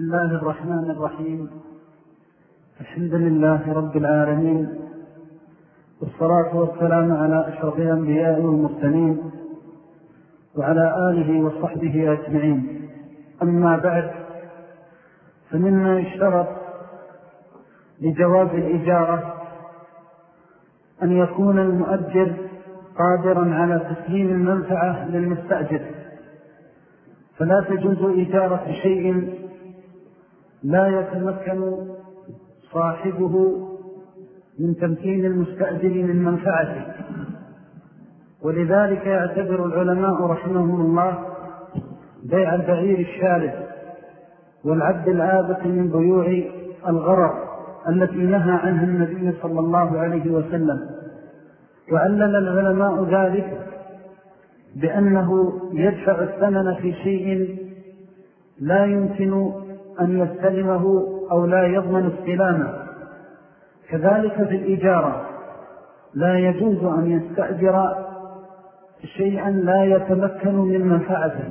بسم الله الرحمن الرحيم. الحمد لله رب العالمين. والصلاة والسلام على أشرف الأنبياء والمرسلين وعلى آله وصحبه أجمعين. أما بعد فمما يشترط لجواز الإجارة أن يكون المؤجر قادرا على تسليم المنفعة للمستأجر. فلا تجوز إجارة شيء لا يتمكن صاحبه من تمكين المستأجر من منفعته. ولذلك يعتبر العلماء رحمهم الله بيع البعير الشارد والعبد الآبق من بيوع الغرر التي نهى عنها النبي صلى الله عليه وسلم. وعلل العلماء ذلك بأنه يدفع الثمن في شيء لا يمكن أن يستلمه أو لا يضمن استلامه. كذلك في الإجارة. لا يجوز أن يستأجر شيئا لا يتمكن من منفعته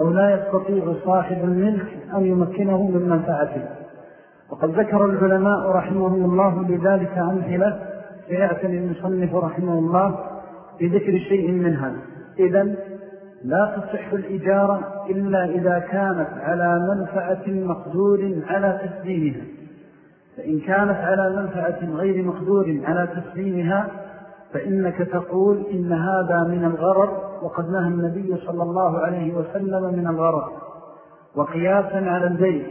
أو لا يستطيع صاحب الملك أن يمكنه من منفعته. وقد ذكر العلماء رحمهم الله لذلك أمثلة فيعتني المصنف رحمه الله بذكر شيء منها. إذن لا تصح الإجارة إلا إذا كانت على منفعة مقدور على تسليمها. فإن كانت على منفعة غير مقدور على تسليمها فإنك تقول إن هذا من الغرر وقد نهى النبي صلى الله عليه وسلم من الغرر وقياسا على البيع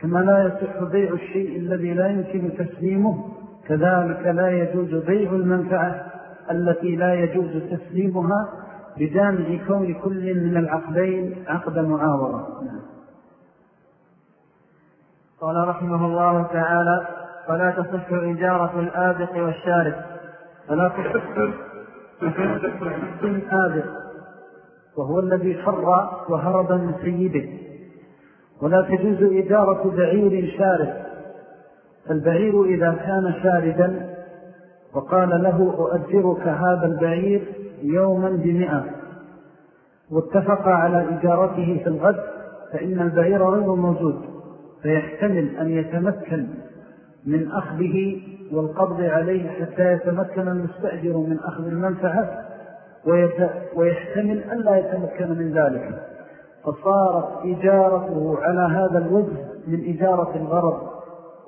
كما لا يصح بيع الشيء الذي لا يمكن تسليمه كذلك لا يجوز بيع المنفعة التي لا يجوز تسليمها بجامع كون كل من العقدين عقد معاورة قال رحمه الله تعالى فلا تصح إجارة الآبق والشارك فلا تصح الآبق. وهو الذي فر وهرب من سيده. ولا تجوز إجارة بعير شارد فالبعير إذا كان شاردا وقال له أؤجرك هذا البعير يوما بمئة. واتفق على إجارته في الغد فإن البعير غير موجود فيحتمل أن يتمكن من أخذه والقبض عليه حتى يتمكن المستأجر من أخذ المنفعة ويحتمل أن لا يتمكن من ذلك. فصارت إجارته على هذا الوجه من إجارة الغرض.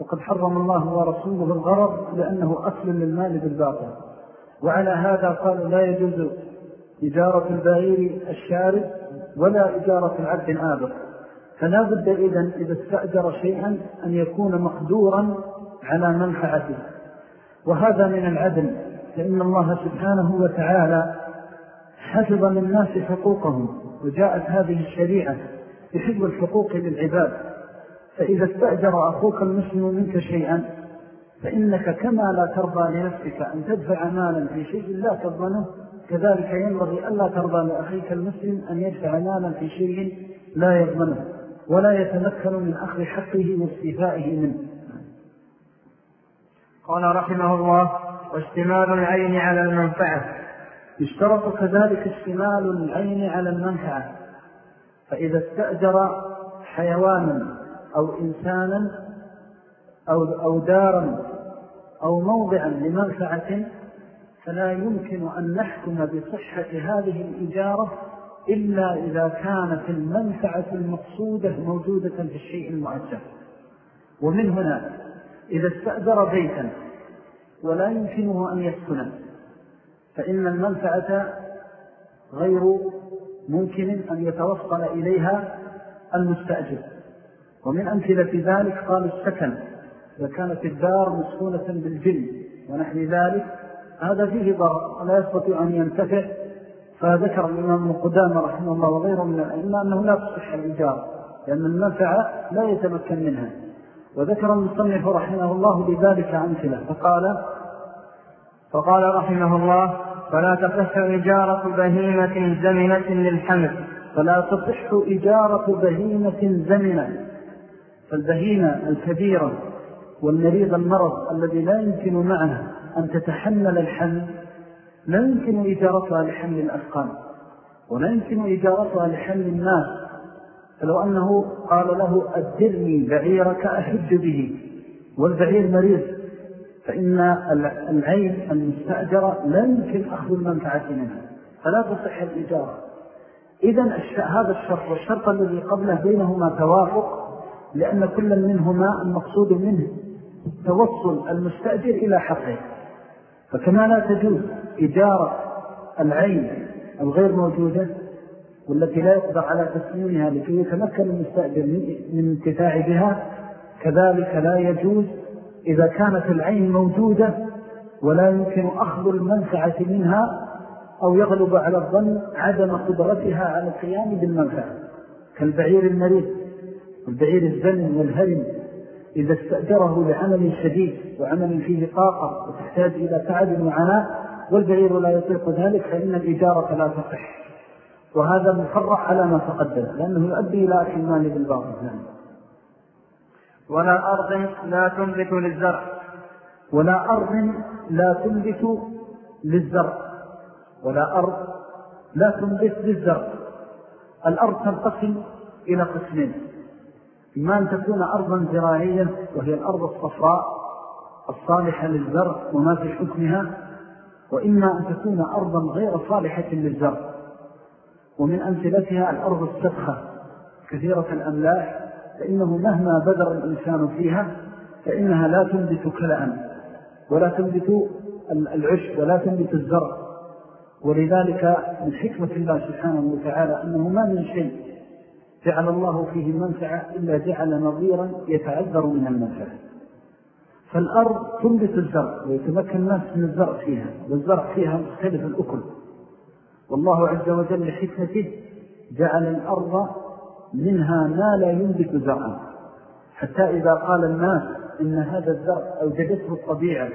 وقد حرم الله ورسوله الغرض لأنه أكل للمال بالباطل. وعلى هذا قالوا لا يجوز إجارة البعير الشارد ولا إجارة العبد الآبق فلا بد إذن إذا استأجر شيئا أن يكون مقدورا على منفعته. وهذا من العدل فإن الله سبحانه وتعالى حفظ للناس حقوقهم وجاءت هذه الشريعة بحفظ الحقوق للعباد. فإذا استأجر أخوك المسلم منك شيئا فإنك كما لا ترضى لنفسك أن تدفع مالا في شيء لا تضمنه كذلك ينبغي ألا ترضى لأخيك المسلم أن يدفع مالا في شيء لا يضمنه ولا يتمكن من أخذ حقه واستيفائه منه. قال رحمه الله واشتمال العين على المنفعة. يشترط كذلك اشتمال العين على المنفعة فإذا استأجر حيوانا أو إنسانا أو, أو دارا أو موضعا لمنفعة فلا يمكن أن نحكم بصحة هذه الإجارة إلا إذا كانت المنفعة المقصودة موجودة في الشيء المؤجر ومن هنا إذا استأجر بيتا ولا يمكنه أن يسكنه فإن المنفعة غير ممكن أن يتوصل إليها المستأجر. ومن أمثلة ذلك قال السكن إذا كانت الدار مسكونة بالجن ونحن ذلك هذا فيه ضرر ولا يستطيع أن ينتفع. فذكر الإمام القدامى رحمه الله وغيره من الأئمة أنه لا تصح الإجارة لأن المنفعة لا يتمكن منها. وذكر المصنف رحمه الله لذلك أمثلة فقال فقال رحمه الله فلا تصح إجارة بهيمة زمنة للحمل فلا تصح إجارة بهيمة زمنة فالبهيمة الكبيرة والمريض المرض الذي لا يمكن معه أن تتحمل الحمل لا يمكن إجارتها لحمل الأثقال ولا يمكن إجارتها لحمل الناس. فلو أنه قال له أدرني بعيرك أحج به والبعير مريض فإن العين المستأجرة لا يمكن أخذ المنفعة منها فلا تصح الإجارة. إذن هذا الشرط والشرط الذي قبله بينهما توافق. لأن كل منهما المقصود منه توصل المستأجر إلى حقه. فكما لا تجوز إجارة العين الغير موجودة والتي لا يقدر على تسليمها لكي يتمكن المستأجر من انتفاع بها كذلك لا يجوز إذا كانت العين موجودة ولا يمكن أخذ المنفعة منها أو يغلب على الظن عدم قدرتها على القيام بالمنفعة. كالبعير المريض. والبعير الزن والهرم إذا استأجره لعمل شديد وعمل فيه طاقة وتحتاج إلى تعب وعناء والبعير لا يطيق ذلك فإن الإجارة لا تصح. وهذا مفرع على ما تقدم لأنه يؤدي إلى أكل المال بالباطل. ولا أرض لا تنبت للزرع. ولا أرض لا تنبت للزرع. ولا أرض لا تنبت للزرع. الأرض تنقسم إلى قسمين. إما أن تكون أرضا زراعية وهي الأرض الصفراء الصالحة للزرع وما في حكمها وإما أن تكون أرضا غير صالحة للزرع. ومن أمثلتها الأرض السبخة كثيرة الأملاح فإنه مهما بذر الإنسان فيها فإنها لا تنبت كلأا ولا تنبت العشب ولا تنبت الزرع. ولذلك من حكمة الله سبحانه وتعالى أنه ما من شيء جعل الله فيه منفعة إلا جعل نظيرا يتعذر من المنفعة. فالأرض تنبت الزرع ويتمكن الناس من الزرع فيها والزرع فيها مختلف الأكل. والله عز وجل لحكمته جعل الأرض منها ما لا ينبت زرعا. حتى إذا قال الناس إن هذا الزرع أوجدته الطبيعة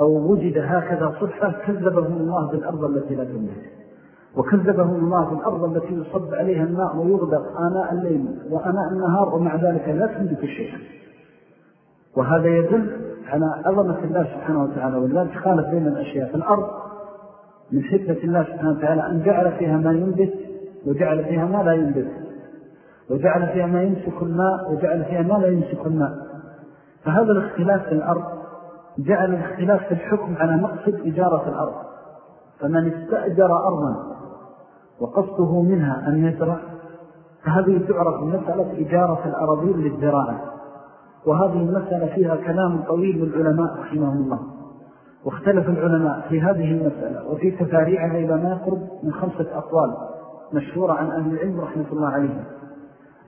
أو وجد هكذا صدفة كذبهم الله بالأرض التي لا تنبت. وكذبهم الله بالأرض التي يصب عليها الماء ويغدق آناء الليل وآناء النهار ومع ذلك لا تنبت شيئا وهذا يدل على عظمة الله سبحانه وتعالى ولذلك خالف بين الأشياء في الأرض من حكمة الله سبحانه وتعالى أن جعل فيها ما ينبت وجعل فيها ما لا ينبت وجعل فيها ما يمسك الماء وجعل فيها ما لا يمسك الماء. فهذا الاختلاف في الأرض جعل الاختلاف في الحكم على مقصد إجارة الأرض. فمن استأجر أرضا وقصده منها أن يزرع فهذه تعرف مسألة إجارة الأراضين للزراعة. وهذه المسألة فيها كلام طويل للعلماء رحمهم الله. واختلف العلماء في هذه المسألة وفي تفاريعها إلى ما يقرب من خمسة أقوال مشهورة عن أهل العلم رحمة الله عليهم.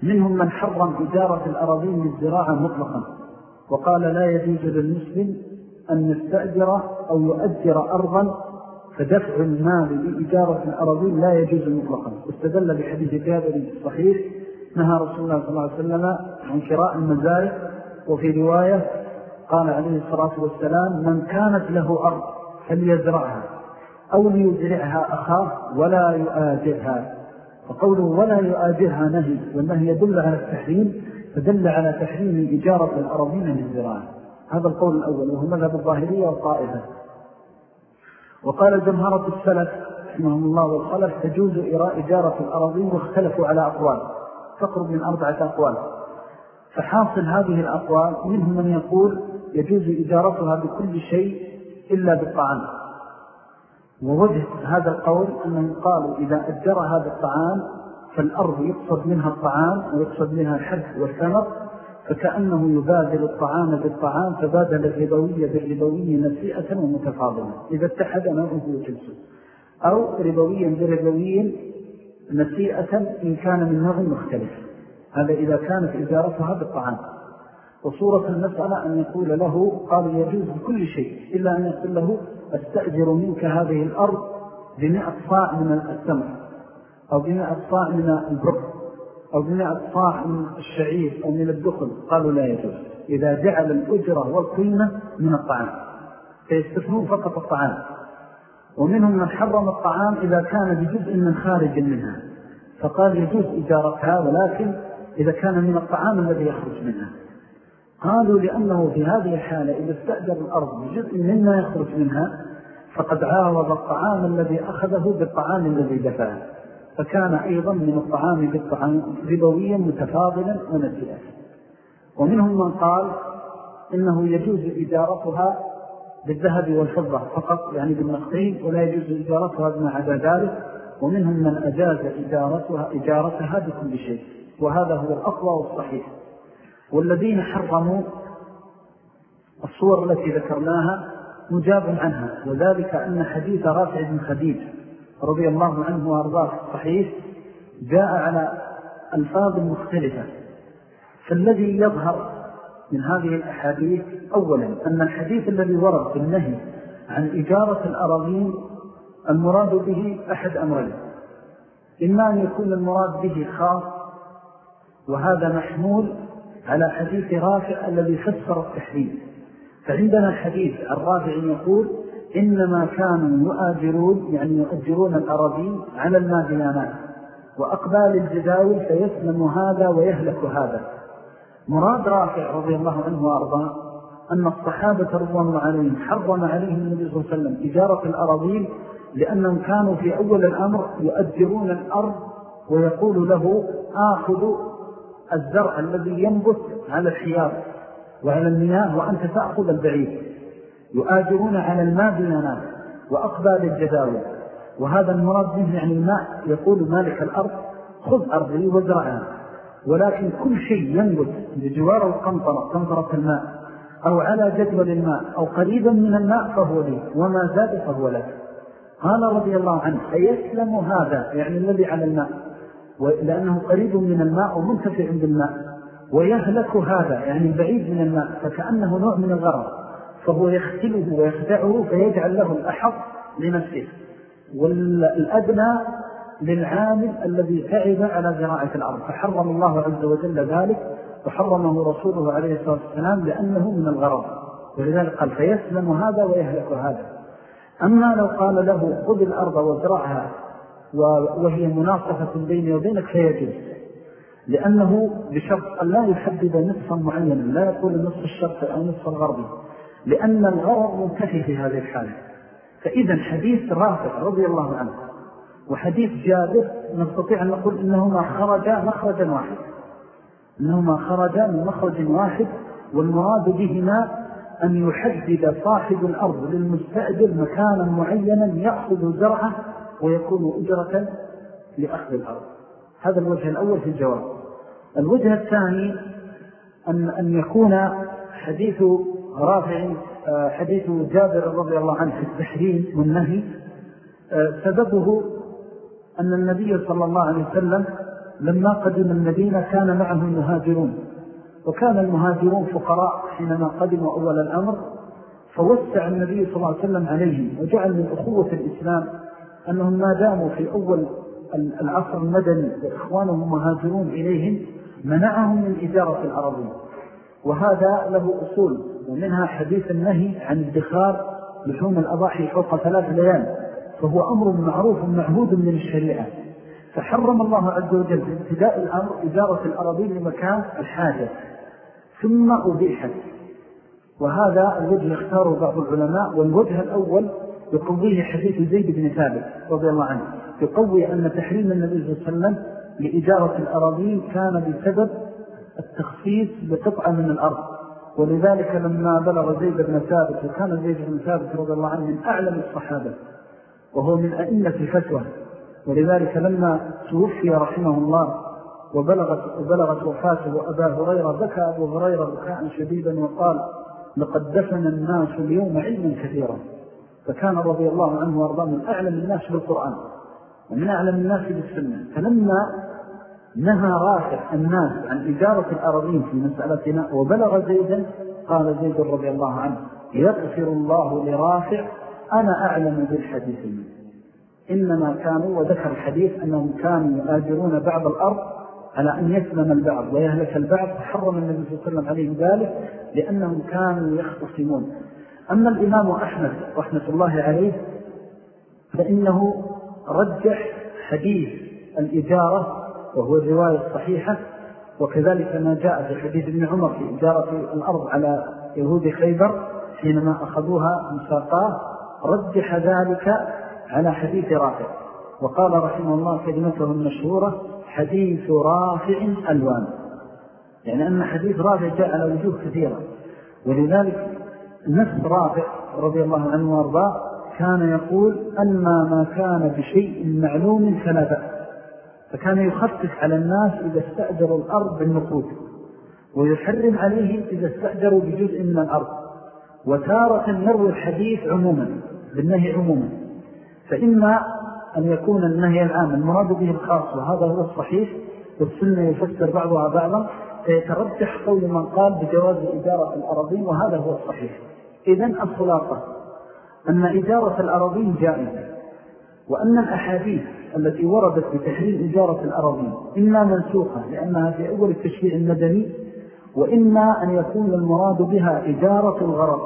منهم من حرم إجارة الأراضين للزراعة مطلقا. وقال لا يجوز للمسلم أن يستأجر أو يؤجر أرضا فدفع المال لإجارة الأراضين لا يجوز مطلقا. واستدل بحديث جابر الصحيح نهى رسول الله صلى الله عليه وسلم عن شراء المزارع وفي رواية قال عليه الصلاة والسلام من كانت له أرض فليزرعها أو ليزرعها أخاه ولا يؤاجرها. فقوله ولا يؤاجرها نهي والنهي يدل على التحريم فدل على تحريم إجارة الأراضين للزراعة. هذا القول الأول وهو مذهب الظاهرية والطائفة. وقال جمهرة السلف رحمهم الله والخلف تجوز إجارة الأراضين واختلفوا على أقوال. تقرب من أربعة أقوال. فحاصل هذه الأقوال منهم من يقول يجوز إجارتها بكل شيء إلا بالطعام. ووجه هذا القول أنهم قالوا إذا أجر هذا الطعام فالأرض يقصد منها الطعام ويقصد منها الحد والثمر فكأنه يبادل الطعام بالطعام فبادل الربوية بالربوية نسيئة ومتفاضلة. إذا اتحد نوعه وجنسه أو ربويا بربوي نسيئة إن كان من نوع مختلف. هذا إذا كانت إجارتها بالطعام. وصورة المسألة أن يقول له قال يجوز بكل شيء إلا أن يقول له أستأجر منك هذه الأرض بمئة صاع من التمر أو بمئة صاع من البر أو بمئة صاع من الشعير أو من الدخل قالوا لا يجوز. إذا جعل الأجرة والقيمة من الطعام فيستثنون فقط الطعام. ومنهم من حرم الطعام إذا كان بجزء من خارج منها. فقال يجوز إجارتها ولكن إذا كان من الطعام الذي يخرج منها. قالوا لأنه في هذه الحالة إذا استأجر الأرض بجزء مما يخرج منها فقد عاوض الطعام الذي أخذه بالطعام الذي دفعه. فكان أيضا من الطعام بالطعام ربويا متفاضلا ونسيئا ومنهم من قال إنه يجوز إدارتها بالذهب والفضة فقط يعني بالنقطين ولا يجوز إدارتها بما عدا ذلك. ومنهم من أجاز إدارتها, إدارتها بكل شيء. وهذا هو الأقوى والصحيح. والذين حرموا الصور التي ذكرناها مجاب عنها وذلك أن حديث رافع بن خديج رضي الله عنه وأرضاه. الصحيح جاء على ألفاظ مختلفة. فالذي يظهر من هذه الأحاديث أولا أن الحديث الذي ورد بالنهي عن إجارة الأراضين المراد به أحد أمرين. إما أن يكون المراد به خاص وهذا محمول على حديث رافع الذي فسر التحريم. فعندنا حديث الرافع يقول إنما كانوا يؤاجرون يعني يؤجرون الأراضين على الماديانات وأقبال الجداول فيسلم هذا ويهلك هذا. مراد رافع رضي الله عنه وأرضاه أن الصحابة رضوان الله عليهم حرم عليهم النبي صلى الله عليه وسلم إجارة الأراضين لأنهم كانوا في أول الأمر يؤجرون الأرض ويقول له آخذ الزرع الذي ينبت على الحياط وعلى المياه وأنت تأخذ البعيد يؤاجرون على الماء بنانات وأقبال الجداول وهذا المراد منه يعني الماء يقول مالك الأرض خذ أرضي وزرعها. ولكن كل شيء ينبت بجوار القنطرة قنطرة الماء أو على جدول الماء أو قريبا من الماء فهو لي وما زاد فهو لك. قال رضي الله عنه فيسلم هذا؟ يعني الذي على الماء. لأنه قريب من الماء ومنتفع بالماء. ويهلك هذا يعني بعيد من الماء فكأنه نوع من الغرض فهو يختله ويخدعه فيجعل له الأحط لنفسه. والأدنى للعامل الذي تعب على زراعة الأرض. فحرم الله عز وجل ذلك وحرمه رسوله عليه الصلاة والسلام لأنه من الغرض. ولذلك قال فيسلم هذا ويهلك هذا. أما لو قال له خذ الأرض وزرعها وهي مناصفة بيني وبينك فيجوز. لأنه بشرط أن لا يحدد نصفا معينا لا يقول النصف الشرق أو نصف الغربي لأن الغرض منتفي في هذه الحالة. فإذا حديث رافع رضي الله عنه وحديث جابر نستطيع أن نقول إنهما خرجا مخرجا واحد. إنهما خرجا من مخرج واحد والمراد بهما أن يحدد صاحب الأرض للمستأجر مكانا معينا يأخذ زرعة ويكون أجرة لأخذ الأرض. هذا الوجه الأول في الجواب. الوجه الثاني أن, أن يكون حديث رافع حديث جابر رضي الله عنه في التحريم والنهي سببه أن النبي صلى الله عليه وسلم لما قدم المدينة كان معه المهاجرون وكان المهاجرون فقراء حينما قدموا أول الأمر فوسع النبي صلى الله عليه وسلم عليهم وجعل من أخوة الإسلام أنهم ما داموا في أول العصر المدني وإخوانهم مهاجرون إليهم منعهم من إجارة الأرضين وهذا له أصول. ومنها حديث النهي عن الدخار لحوم الأضاحي فوق ثلاث ليال فهو أمر معروف معهود من الشريعة. فحرم الله عز وجل في ابتداء الأمر إجارة الأراضين لمكان الحاجة ثم أبيحت وهذا الوجه يختاره بعض العلماء والوجه الأول يقويه حديث زيد بن ثابت رضي الله عنه يقوي أن تحريم النبي صلى الله عليه وسلم لإجارة الأراضين كان بسبب التخصيص بقطعة من الأرض. ولذلك لما بلغ زيد بن ثابت وكان زيد بن ثابت رضي الله عنه من أعلم الصحابة وهو من أئمة الفتوى. ولذلك لما توفي رحمه الله وبلغت, وبلغت وفاته أبا هريرة بكى أبو هريرة بكاء شديدا وقال لقد دفن الناس اليوم علما كثيرا. فكان رضي الله عنه وأرضاه من أعلم الناس بالقرآن ومن أعلم الناس بالسنة. فلما نهى رافع الناس عن إجارة الأرضين في مسألتنا وبلغ زيدا قال زيد رضي الله عنه يغفر الله لرافع أنا أعلم بالحديثين إنما كانوا وذكر الحديث أنهم كانوا يآجرون بعض الأرض على أن يسلم البعض ويهلك البعض فحرم النبي صلى الله عليه وسلم عليهم ذلك لأنهم كانوا يختصمون. أما الإمام أحمد رحمة الله عليه فإنه رجح حديث الإجارة وهو الرواية الصحيحة وكذلك ما جاء في حديث ابن عمر في إجارة الأرض على يهود خيبر حينما أخذوها مساقاه رجح ذلك على حديث رافع. وقال رحمه الله كلمته المشهورة حديث رافع ألوان. يعني أن حديث رافع جاء على وجوه كثيرة. ولذلك نفس رافع رضي الله عنه وأرضاه كان يقول أما ما كان بشيء معلوم فلا بأس. فكان يخفف على الناس إذا استأجروا الأرض بالنقود ويحرم عليهم إذا استأجروا بجزء من الأرض. وتارة يروي الحديث عموما بالنهي عموما. فإما أن يكون النهي العام المراد به الخاص وهذا هو الصحيح والسنة يفسر بعضها بعضا فيترجح قول من قال بجواز إدارة الأراضين وهذا هو الصحيح. إذن الخلاصة أن إدارة الأراضين جائزة وأن الأحاديث التي وردت بتحريم إجارة الأراضين إما منسوخة لأنها في أول التشريع المدني وإما أن يكون المراد بها إجارة الغرض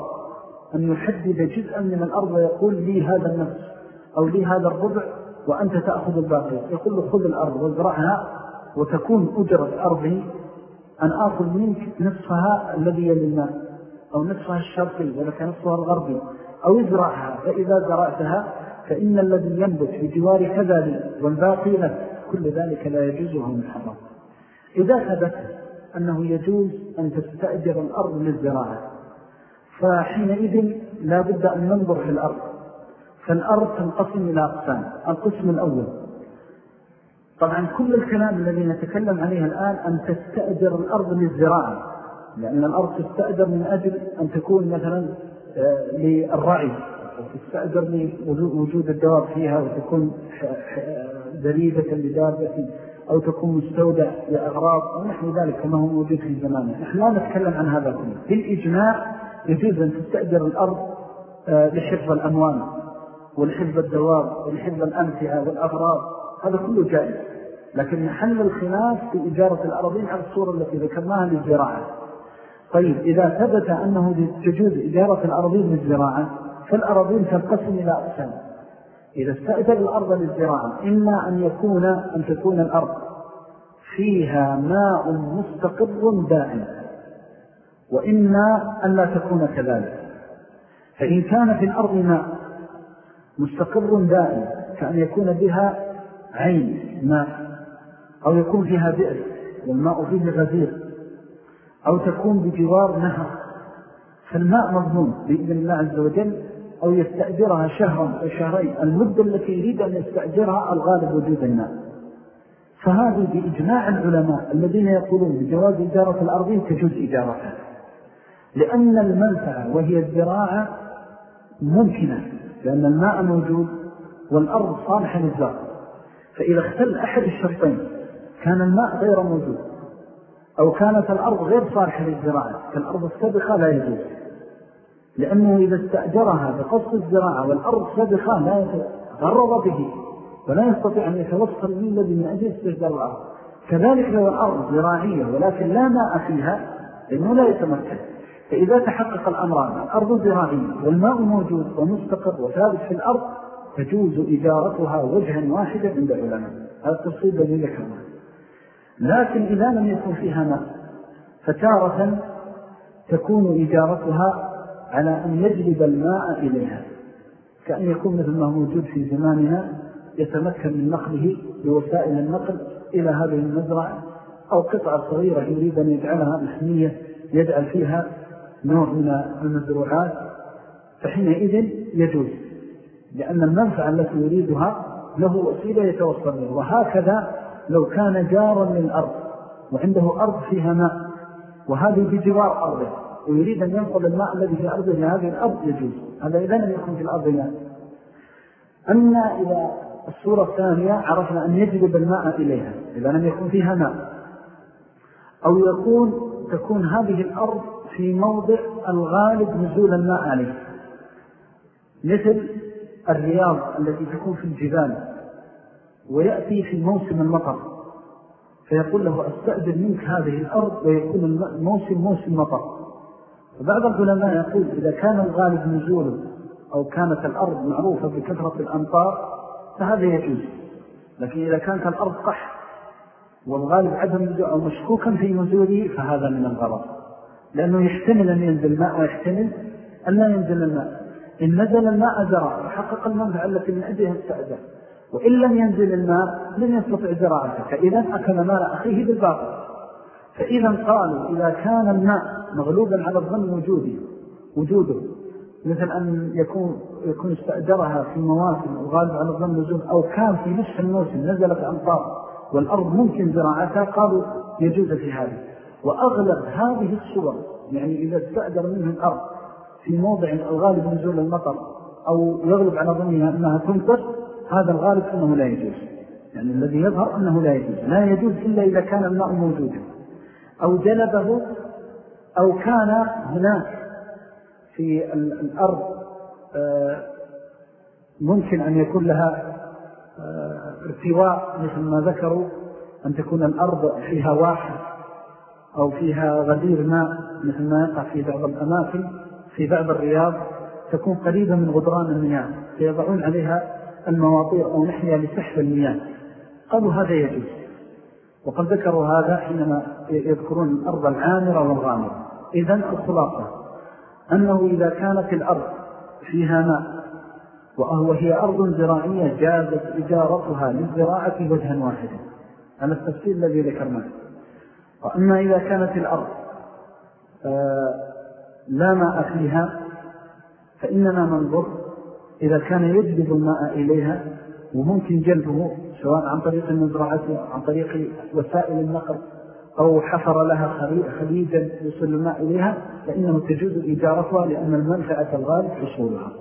أن يحدد جزءا من الأرض ويقول لي هذا النفس أو لي هذا الربع وأنت تأخذ الباقي. يقول له خذ الأرض وازرعها وتكون أجرة أرضي أن آخذ منك نصفها الذي الماء أو نصفها الشرقي ولك نصفها الغربي أو ازرعها فإذا زرعتها فإن الذي ينبت في جوار كذا والباقي له كل ذلك لا يجوزه من حرام إذا ثبت أنه يجوز أن تستأجر الأرض للزراعة فحينئذ لا بد أن ننظر في الأرض. فالأرض تنقسم إلى أقسام القسم الأول. طبعا كل الكلام الذي نتكلم عليه الآن أن تستأجر الأرض للزراعة لأن الأرض تستأجر من أجل أن تكون مثلا آه، للرعي. وتستأجر لوجود الدواب فيها وتكون ذريبة لدابة أو تكون مستودع لأغراض ونحن ذلك كما هو موجود في زمانه نحن لا نتكلم عن هذا كله. بالإجماع يجوز أن تستأجر الأرض آه، لحفظ الأموال ولحفظ الدواب ولحفظ الأمتعة والأغراض. هذا كله جائز. لكن محل الخلاف في إجارة الأراضين على الصورة التي ذكرناها للزراعة. طيب إذا ثبت أنه تجوز إجارة الأراضين للزراعة فالأراضين تنقسم إلى أقسام. إذا استأجر الأرض للزراعة إما أن يكون أن تكون الأرض فيها ماء مستقر دائم وإما أن لا تكون كذلك. فإن كان في الأرض ماء مستقر دائم كأن يكون بها عين ماء أو يكون فيها بئر والماء فيه غزير أو تكون بجوار نهر فالماء مضمون بإذن الله عز وجل. أو يستأجرها شهرا أو شهرين. المدة التي يريد أن يستأجرها الغالب وجود الماء. فهذه بإجماع العلماء الذين يقولون بجواز إجارة الأرضين تجوز إجارتها. لأن المنفعة وهي الزراعة ممكنة لأن الماء موجود والأرض صالحة للزرع. فإذا اختل أحد الشرطين كان الماء غير موجود أو كانت الأرض غير صالحة للزراعة كالأرض السابقة لا يجوز. لأنه إذا استأجرها بقصد الزراعة والأرض سابقة لا يتغرض به ولا يستطيع أن يتوصل من الذي من أجل استجدار الأرض كذلك لو الأرض زراعية ولكن لا ماء فيها لأنه لا يتمكن. فإذا تحقق الأمران الأرض زراعية والماء موجود ومستقر وثابت في الأرض تجوز إجارتها وجها واحدا عند العلماء. هذا التصيب الذي ذكرنا لكن إذا لم يكن فيها ماء فتارة تكون إجارتها على أن يجلب الماء إليها. كأن يكون مثل ما موجود في زماننا يتمكن من نقله بوسائل النقل إلى هذه المزرعة أو قطعة صغيرة يريد أن يجعلها محمية يجعل فيها نوع من المزروعات فحينئذ يجوز لأن المنفعة التي يريدها له وسيلة يتوصل له وهكذا لو كان جارا للأرض وعنده أرض فيها ماء وهذه بجوار أرضه. ويريد أن ينقل الماء الذي في أرضه لهذه الأرض يجوز. هذا إذا لم يكن في الأرض ماء أما إذا الصورة الثانية عرفنا أن يجلب الماء إليها. إذا لم يكن فيها ماء. أو يكون تكون هذه الأرض في موضع الغالب نزول الماء عليه. مثل الرياض التي تكون في الجبال ويأتي في موسم المطر. فيقول له أستأذن منك هذه الأرض ويكون الموسم موسم مطر. وبعض العلماء يقول إذا كان الغالب نزوله أو كانت الأرض معروفة بكثرة الأمطار فهذا يجوز. لكن إذا كانت الأرض قح والغالب عدم نزول أو مشكوكا في نزوله فهذا من الغرض لأنه يحتمل أن ينزل ماء ويحتمل أن لا ينزل الماء. إن نزل الماء زرع وحقق المنفع التي من أجلها استأذن وإن لم ينزل الماء لن يستطع زراعته. فإذا أكل مال أخيه بالباطل. فإذا قالوا إذا كان الماء مغلوبا على الظن وجوده وجوده مثل أن يكون, يكون استأجرها في مواسم وغالب على الظن وجود أو كان في نصف الموسم نزلت أمطار والأرض ممكن زراعتها قالوا يجوز في هذا. وأغلب هذه الصور يعني إذا استأجر منه الأرض في موضع الغالب نزول المطر أو يغلب على ظنها أنها تمطر هذا الغالب أنه لا يجوز. يعني الذي يظهر أنه لا يجوز. لا يجوز إلا إذا كان الماء موجودا. أو جلبه أو كان هناك في الأرض آه، ممكن أن يكون لها آه، ارتواء مثل ما ذكروا أن تكون الأرض فيها واحد أو فيها غدير ماء مثل ما يقع في بعض الأماكن في بعض الرياض تكون قريبة من غدران المياه فيضعون عليها المواطير أو نحية لسحب المياه. قالوا هذا يجوز. وقد ذكروا هذا حينما يذكرون الأرض العامرة والغامرة. إذن الخلاصة أنه إذا كانت الأرض فيها ماء وهي أرض زراعية جازت إجارتها للزراعة وجها واحدا. على التفصيل الذي ذكرناه وأما إذا كانت الأرض آه، لا ماء فيها فإننا ننظر إذا كان يجلب الماء إليها وممكن جلبه سواء عن طريق المزرعة عن طريق وسائل النقل أو حفر لها خليجا يصل الماء إليها فإنه تجوز إجارتها لأن المنفعة الغالب حصولها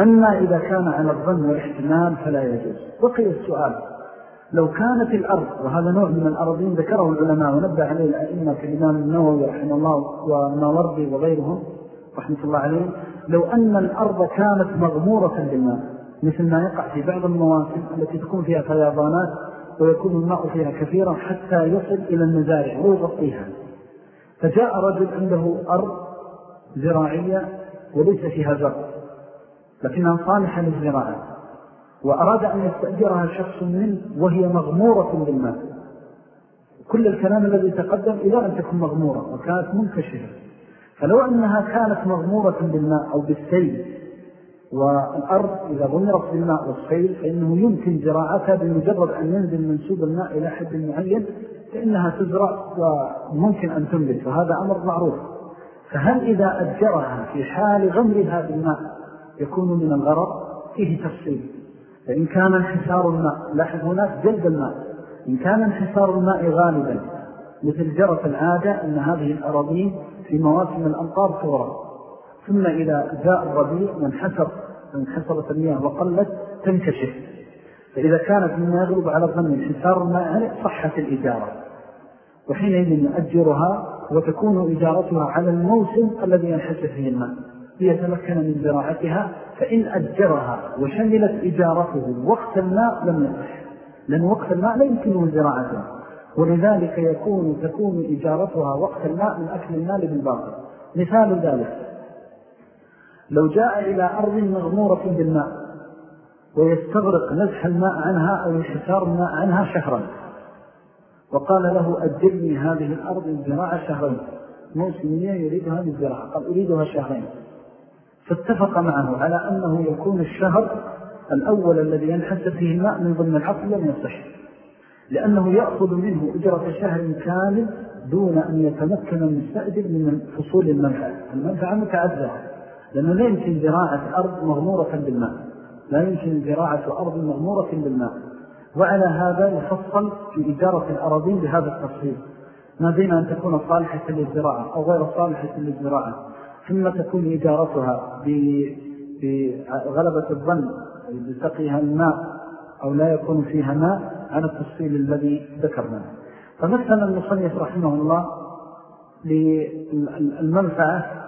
أما إذا كان على الظن والاحتمال فلا يجوز. بقي السؤال. لو كانت الأرض وهذا نوع من الأرضين ذكره العلماء ونبع عليه الأئمة كالإمام النووي رحمه الله والناوردي وغيرهم رحمة الله عليه لو أن الأرض كانت مغمورة بالماء مثل ما يقع في بعض المواسم التي تكون فيها فيضانات ويكون الماء فيها كثيرا حتى يصل إلى المزارع ويغطيها. فجاء رجل عنده أرض زراعية وليس فيها زرع لكنها صالحة للزراعة وأراد أن يستأجرها شخص منه وهي مغمورة بالماء. كل الكلام الذي تقدم إلى أن تكون مغمورة وكانت منتشرة فلو أنها كانت مغمورة بالماء أو بالسيل والأرض إذا غمرت بالماء والسيل فإنه يمكن زراعتها بمجرد أن ينزل منسوب الماء إلى حد معين فإنها تزرع وممكن أن تنبت وهذا أمر معروف. فهل إذا أجرها في حال غمرها بالماء يكون من الغرض؟ فيه تفصيل. فإن كان انحسار الماء لاحظ هناك جلب الماء. إن كان انحسار الماء غالبا مثل جرت العادة أن هذه الأراضين في مواسم الأمطار تغرق ثم إذا جاء الربيع وانحسر انحسرت المياه وقلت تنكشف. فإذا كانت مما يغلب على الظن انحسار الماء صحت الإجارة. وحينئذ نؤجرها وتكون إجارتها على الموسم الذي ينحسر فيه الماء. ليتمكن من زراعتها فإن أجرها وشملت إجارته وقت الماء لم يصح. لأن وقت الماء لا يمكنه زراعتها ولذلك يكون تكون إجارتها وقت الماء من أكل المال بالباطل. مثال ذلك. لو جاء إلى أرض مغمورة بالماء ويستغرق نزح الماء عنها أو انحسار الماء عنها شهرا. وقال له أجلني هذه الأرض الزراعة شهرين. موسمية يريدها للزراعة قال أريدها شهرين. فاتفق معه على أنه يكون الشهر الأول الذي ينحس فيه الماء من ضمن العقل لم يصح لأنه يأخذ منه أجرة شهر كامل دون أن يتمكن المستأجر من حصول المنفعة. المنفعة متعذرة لأنه لا يمكن زراعة أرض مغمورة بالماء. لا يمكن زراعة أرض مغمورة بالماء. وعلى هذا يفصل في إجارة الأراضين بهذا التفصيل. ما بين أن تكون صالحة للزراعة أو غير صالحة للزراعة ثم تكون إجارتها بغلبة الظن بسقيها الماء أو لا يكون فيها ماء على التفصيل الذي ذكرنا. فمثل المصنف رحمه الله للمنفعة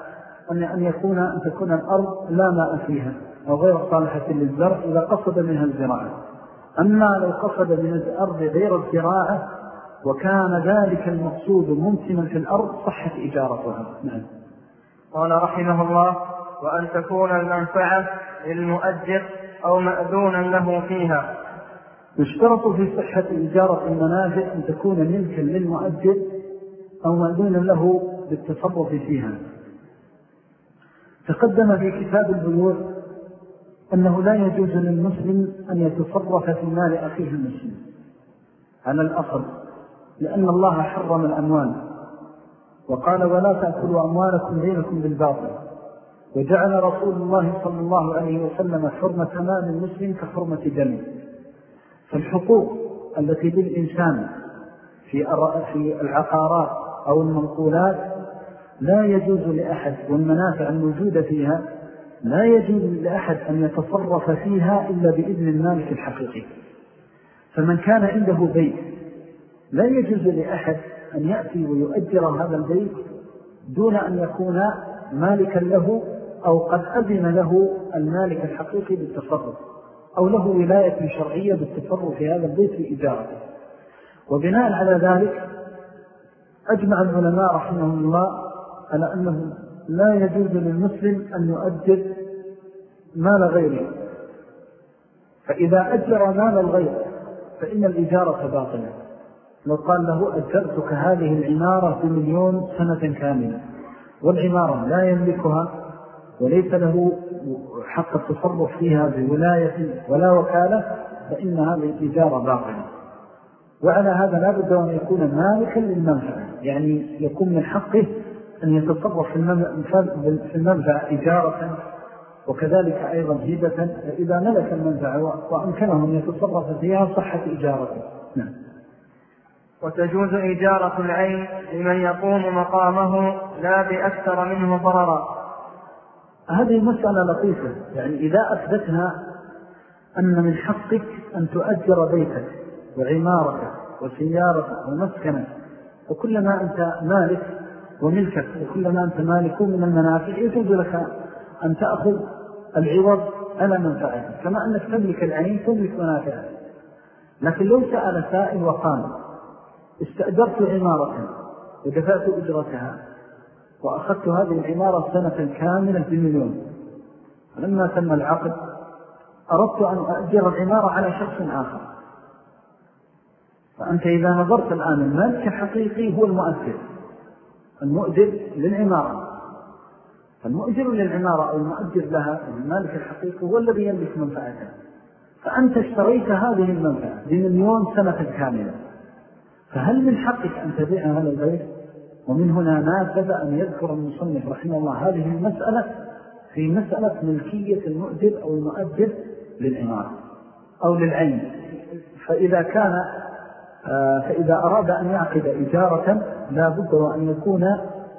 أن يكون أن تكون الأرض لا ماء فيها أو غير صالحة للزرع إذا قصد منها الزراعة. أما لو قصد من الأرض غير الزراعة وكان ذلك المقصود ممكنا في الأرض صحت إجارتها. نعم. قال رحمه الله وأن تكون المنفعة للمؤجر أو مأذونا له فيها. يشترط في صحة إجارة المنافع أن تكون ملكا للمؤجر أو مأذونا له بالتصرف فيها. تقدم في كتاب البيوع أنه لا يجوز للمسلم أن يتصرف في مال أخيه المسلم. على الأصل لأن الله حرم الأموال. وقال ولا تأكلوا أموالكم بينكم بالباطل. وجعل رسول الله صلى الله عليه وسلم حرمة مال المسلم كحرمة دمه فالحقوق التي للإنسان في في العقارات أو المنقولات لا يجوز لأحد والمنافع الموجودة فيها لا يجوز لأحد أن يتصرف فيها إلا بإذن المالك الحقيقي. فمن كان عنده بيت لا يجوز لأحد أن يأتي ويؤجر هذا البيت دون أن يكون مالكا له أو قد أذن له المالك الحقيقي بالتصرف أو له ولاية شرعية بالتصرف في هذا البيت لإجارته وبناء على ذلك أجمع العلماء رحمهم الله على أنه لا يجوز للمسلم أن يؤجر مال غيره. فإذا أجر مال الغير فإن الإجارة باطلة لو قال له أجرتك هذه العمارة بمليون سنة كاملة والعمارة لا يملكها وليس له حق التصرف فيها بولاية ولا وكالة فإن هذه الإجارة باطلة وعلى هذا لا بد أن يكون مالكا للمنفعة يعني يكون من حقه أن يتصرف في المنفعة إجارة وكذلك أيضا هبة إذا ملك المنفعة وأمكنه أن يتصرف فيها صحة إجارته نعم. وتجوز إجارة العين لمن يقوم مقامه لا بأكثر منه ضررا. هذه مسألة لطيفة. يعني إذا أثبتها أن من حقك أن تؤجر بيتك وعمارتك وسيارتك ومسكنك وكلما أنت مالك وملكك. وكلما أنت مالك من المنافع يجوز لك أن تأخذ العوض على منفعتك كما أنك تملك العين تملك منافعك. لكن لو سأل سائل وقال استأجرت عمارة ودفعت أجرتها وأخذت هذه العمارة سنة كاملة بمليون. فلما تم العقد أردت أن أأجر العمارة على شخص آخر. فأنت إذا نظرت الآن المالك الحقيقي هو المؤثر. المؤجر للعمارة. فالمؤجر للعمارة أو المؤجر لها المالك الحقيقي هو الذي يملك منفعتها فأنت اشتريت هذه المنفعة بمليون سنة كاملة. فهل من حقك أن تبيع هذا البيت؟ ومن هنا ناسب أن يذكر المصنف رحمه الله هذه المسألة في مسألة ملكية المؤجر أو المؤجر للعمارة أو للعين. فإذا كان آه، فإذا أراد أن يعقد إجارة لا بد وأن يكون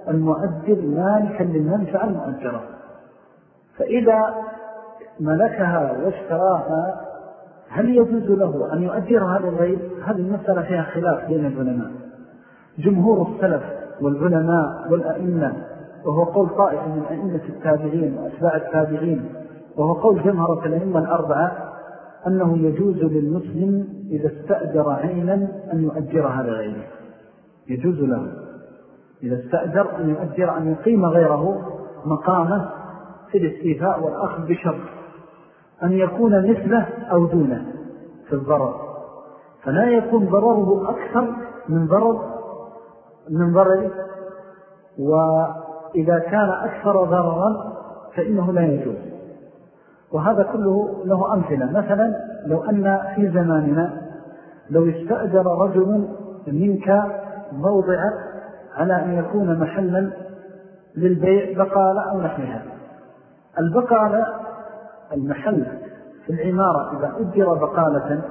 المؤجر مالكا للمنفعة المؤجرة. فإذا ملكها واشتراها هل يجوز له أن يؤجرها للغير هذه المسألة فيها خلاف بين العلماء. جمهور السلف والعلماء والأئمة وهو قول طائف من أئمة التابعين وأتباع التابعين وهو قول جمهرة الأئمة الأربعة أنه يجوز للمسلم إذا استأجر عينا أن يؤجرها لغيره يجوز له. إذا استأجر أن يؤجر أن يقيم غيره مقامه في الاستيفاء والأخذ بشرط أن يكون مثله أو دونه في الضرر. فلا يكون ضرره أكثر من ضرر من ضرره وإذا كان أكثر ضررا فإنه لا يجوز. وهذا كله له أمثلة. مثلا لو أن في زماننا لو استأجر رجل منك موضع على أن يكون محلا للبيع بقالة أو نحوها. البقالة المحل في العمارة إذا أجر بقالة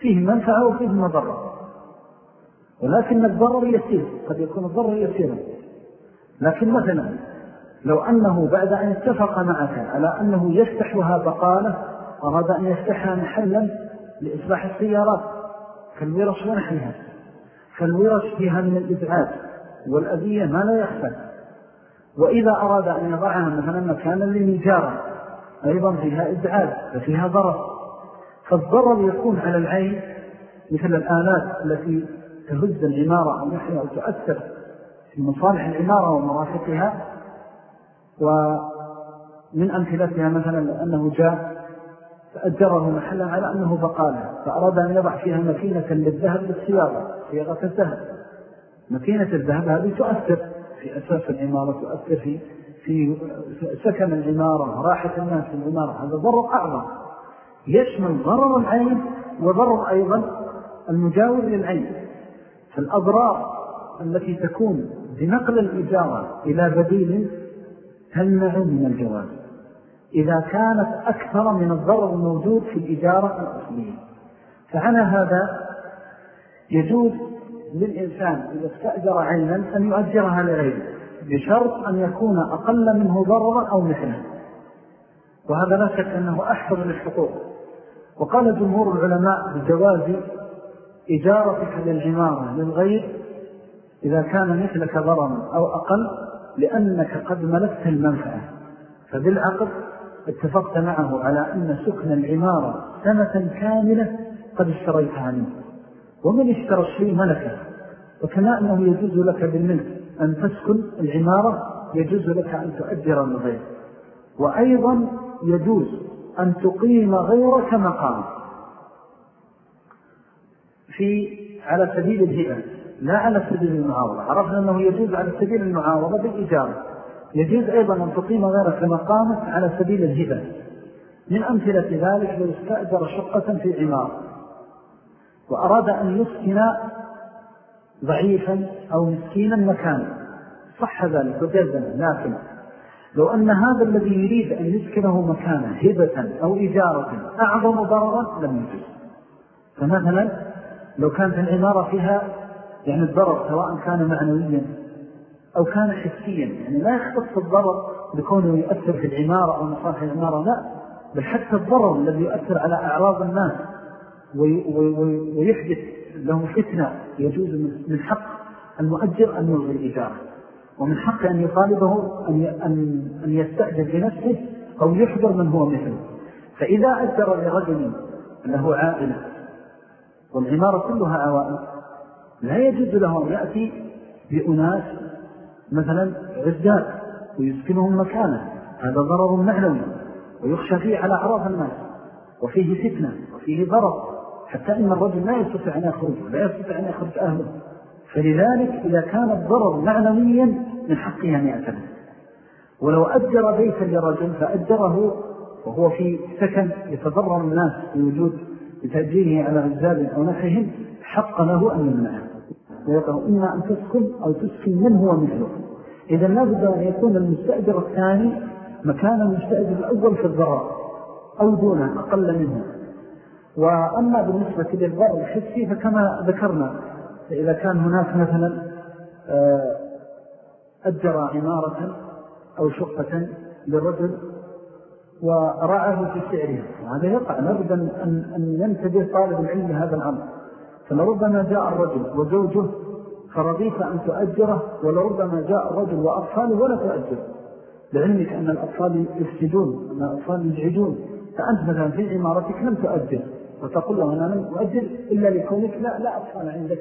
فيه منفعة وفيه مضرة. ولكن الضرر يسير قد يكون الضرر يسيرا. لكن مثلا لو أنه بعد أن اتفق معك على أنه يفتحها بقالة أراد أن يفتحها محلا لإصلاح السيارات كالورش ونحنها فالورش فيها من الإبعاد والأذية ما لا يخفى وإذا أراد أن يضعها مثلا مكانا للنجارة أيضا فيها إبعاد وفيها ضرر. فالضرر يكون على العين مثل الآلات التي تهز العمارة أو نحن أو تؤثر في مصالح العمارة ومرافقها. ومن أمثلتها مثلا أنه جاء فأجره محلا على أنه بقالة فأراد أن يضع فيها مكينة للذهب للسيارة صياغة الذهب. مكينة الذهب هذه تؤثر في أساس العمارة تؤثر في, في سكن العمارة راحة الناس في العمارة هذا ضرر أعظم. يشمل ضرر العين وضرر أيضا المجاور للعين. فالأضرار التي تكون بنقل الإجارة إلى بديل تمنع من الجواز. إذا كانت أكثر من الضرر الموجود في الإجارة الأصلية فعلى هذا يجوز للإنسان إذا استأجر عينا أن يؤجرها لغيره بشرط أن يكون أقل منه ضررا أو مثله. وهذا لا شك أنه أحفظ للحقوق. وقال جمهور العلماء بجواز إجارتك للعمارة للغير إذا كان مثلك ضررا أو أقل لأنك قد ملكت المنفعة. فبالعقد اتفقت معه على أن سكن العمارة سنة كاملة قد اشتريتها منه ومن اشترى الشيء ملكه. وكما أنه يجوز لك بالملك أن تسكن العمارة يجوز لك أن تؤجر الغير وأيضا يجوز أن تقيم غيرك مقام في على سبيل الهئة لا على سبيل المعاوضة عرفنا أنه يجوز على سبيل المعاوضة بالإجارة يجوز أيضا أن تقيم غيرك مقامك على سبيل الهبة. من أمثلة ذلك لو استأجر شقة في عمارة وأراد أن يسكن ضعيفا أو مسكينا مكانا صح ذلك وجزنا لكن لو أن هذا الذي يريد أن يسكنه مكانا هبة أو إجارة أعظم ضررا لم يجوز. فمثلا لو كانت العمارة فيها يعني الضرر سواء كان معنويا أو كان حسيا. يعني لا يختص الضرر بكونه يؤثر في العمارة أو مصالح العمارة لا. بل حتى الضرر الذي يؤثر على أعراض الناس ويحدث له فتنة يجوز من حق المؤجر أن يلغي الإجارة. ومن حق أن يطالبه أن يستأجر بنفسه أو يحضر من هو مثله. فإذا أجر لرجل له عائلة والعمارة كلها عوائل لا يجوز له أن يأتي بأناس مثلا عزاد ويسكنهم مكانا هذا ضرر معنوي ويخشى فيه على أعراض الناس وفيه فتنة وفيه ضرر حتى إن الرجل لا يستطيع أن يخرج لا يستطيع أن يخرج أهله. فلذلك إذا كان الضرر معنويا من حقه أن ولو أجر بيتا لرجل فأجره وهو في سكن يتضرر الناس بوجود بتأجيره على عزال أو نحرهم حق له أن يمنعه. ويقول إما أن تسكن أو تسكن من هو مثله. إذا لابد أن يكون المستأجر الثاني مكان المستأجر الأول في الضرر أو دونه أقل منه. وأما بالنسبة للضرر الحسي فكما ذكرنا إذا كان هناك مثلا آه، أجر عمارة أو شقة لرجل ورعاه في سعرها وهذا يقع. نرد أن ينتبه طالب العلم هذا الأمر. فلربما جاء الرجل وزوجه فرضيت أن تؤجره ولربما جاء الرجل وأطفاله ولا تؤجر لعلمك أن الأطفال يفسدون أن الأطفال يجعدون فأنت مثلا في عمارتك لم تؤجر وتقول له أنا لم أؤجر إلا لكونك لا, لا أطفال عندك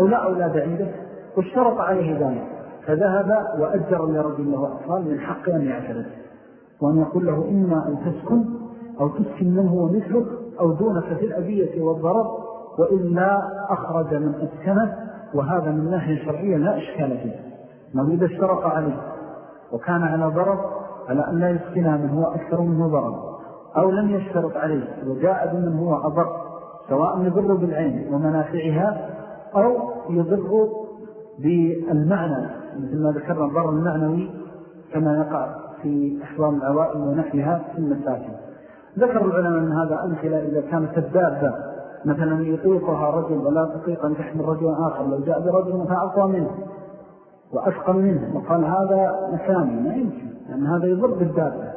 أو لا أولاد عندك واشترط عليه ذلك. فذهب وأجر لرجل له أطفال من حق أن يعترف وأن يقول له إما أن تسكن أو تسكن من هو مثلك أو دونك في الأبية والضرر وإلا أخرج من أسكنه وهذا من ناحية شرعية لا إشكال فيه. ما إذا اشترط عليه وكان على ضرر على أن لا يسكنها من هو أكثر منه ضرر. أو لم يشترط عليه وجاء بمن هو أضر سواء يضر بالعين ومنافعها أو يضر بالمعنى مثل ما ذكرنا الضرر المعنوي كما يقع في أحوال العوائل ونحيها في المساكن. ذكر العلماء أن هذا أمثلة إذا كانت الدابة مثلا يطيقها رجل ولا تطيق أن تحمل رجل آخر. لو جاء برجل فأعطى منه وأثقل منه. وقال هذا مكاني ما يمكن لأن هذا يضر بالدابة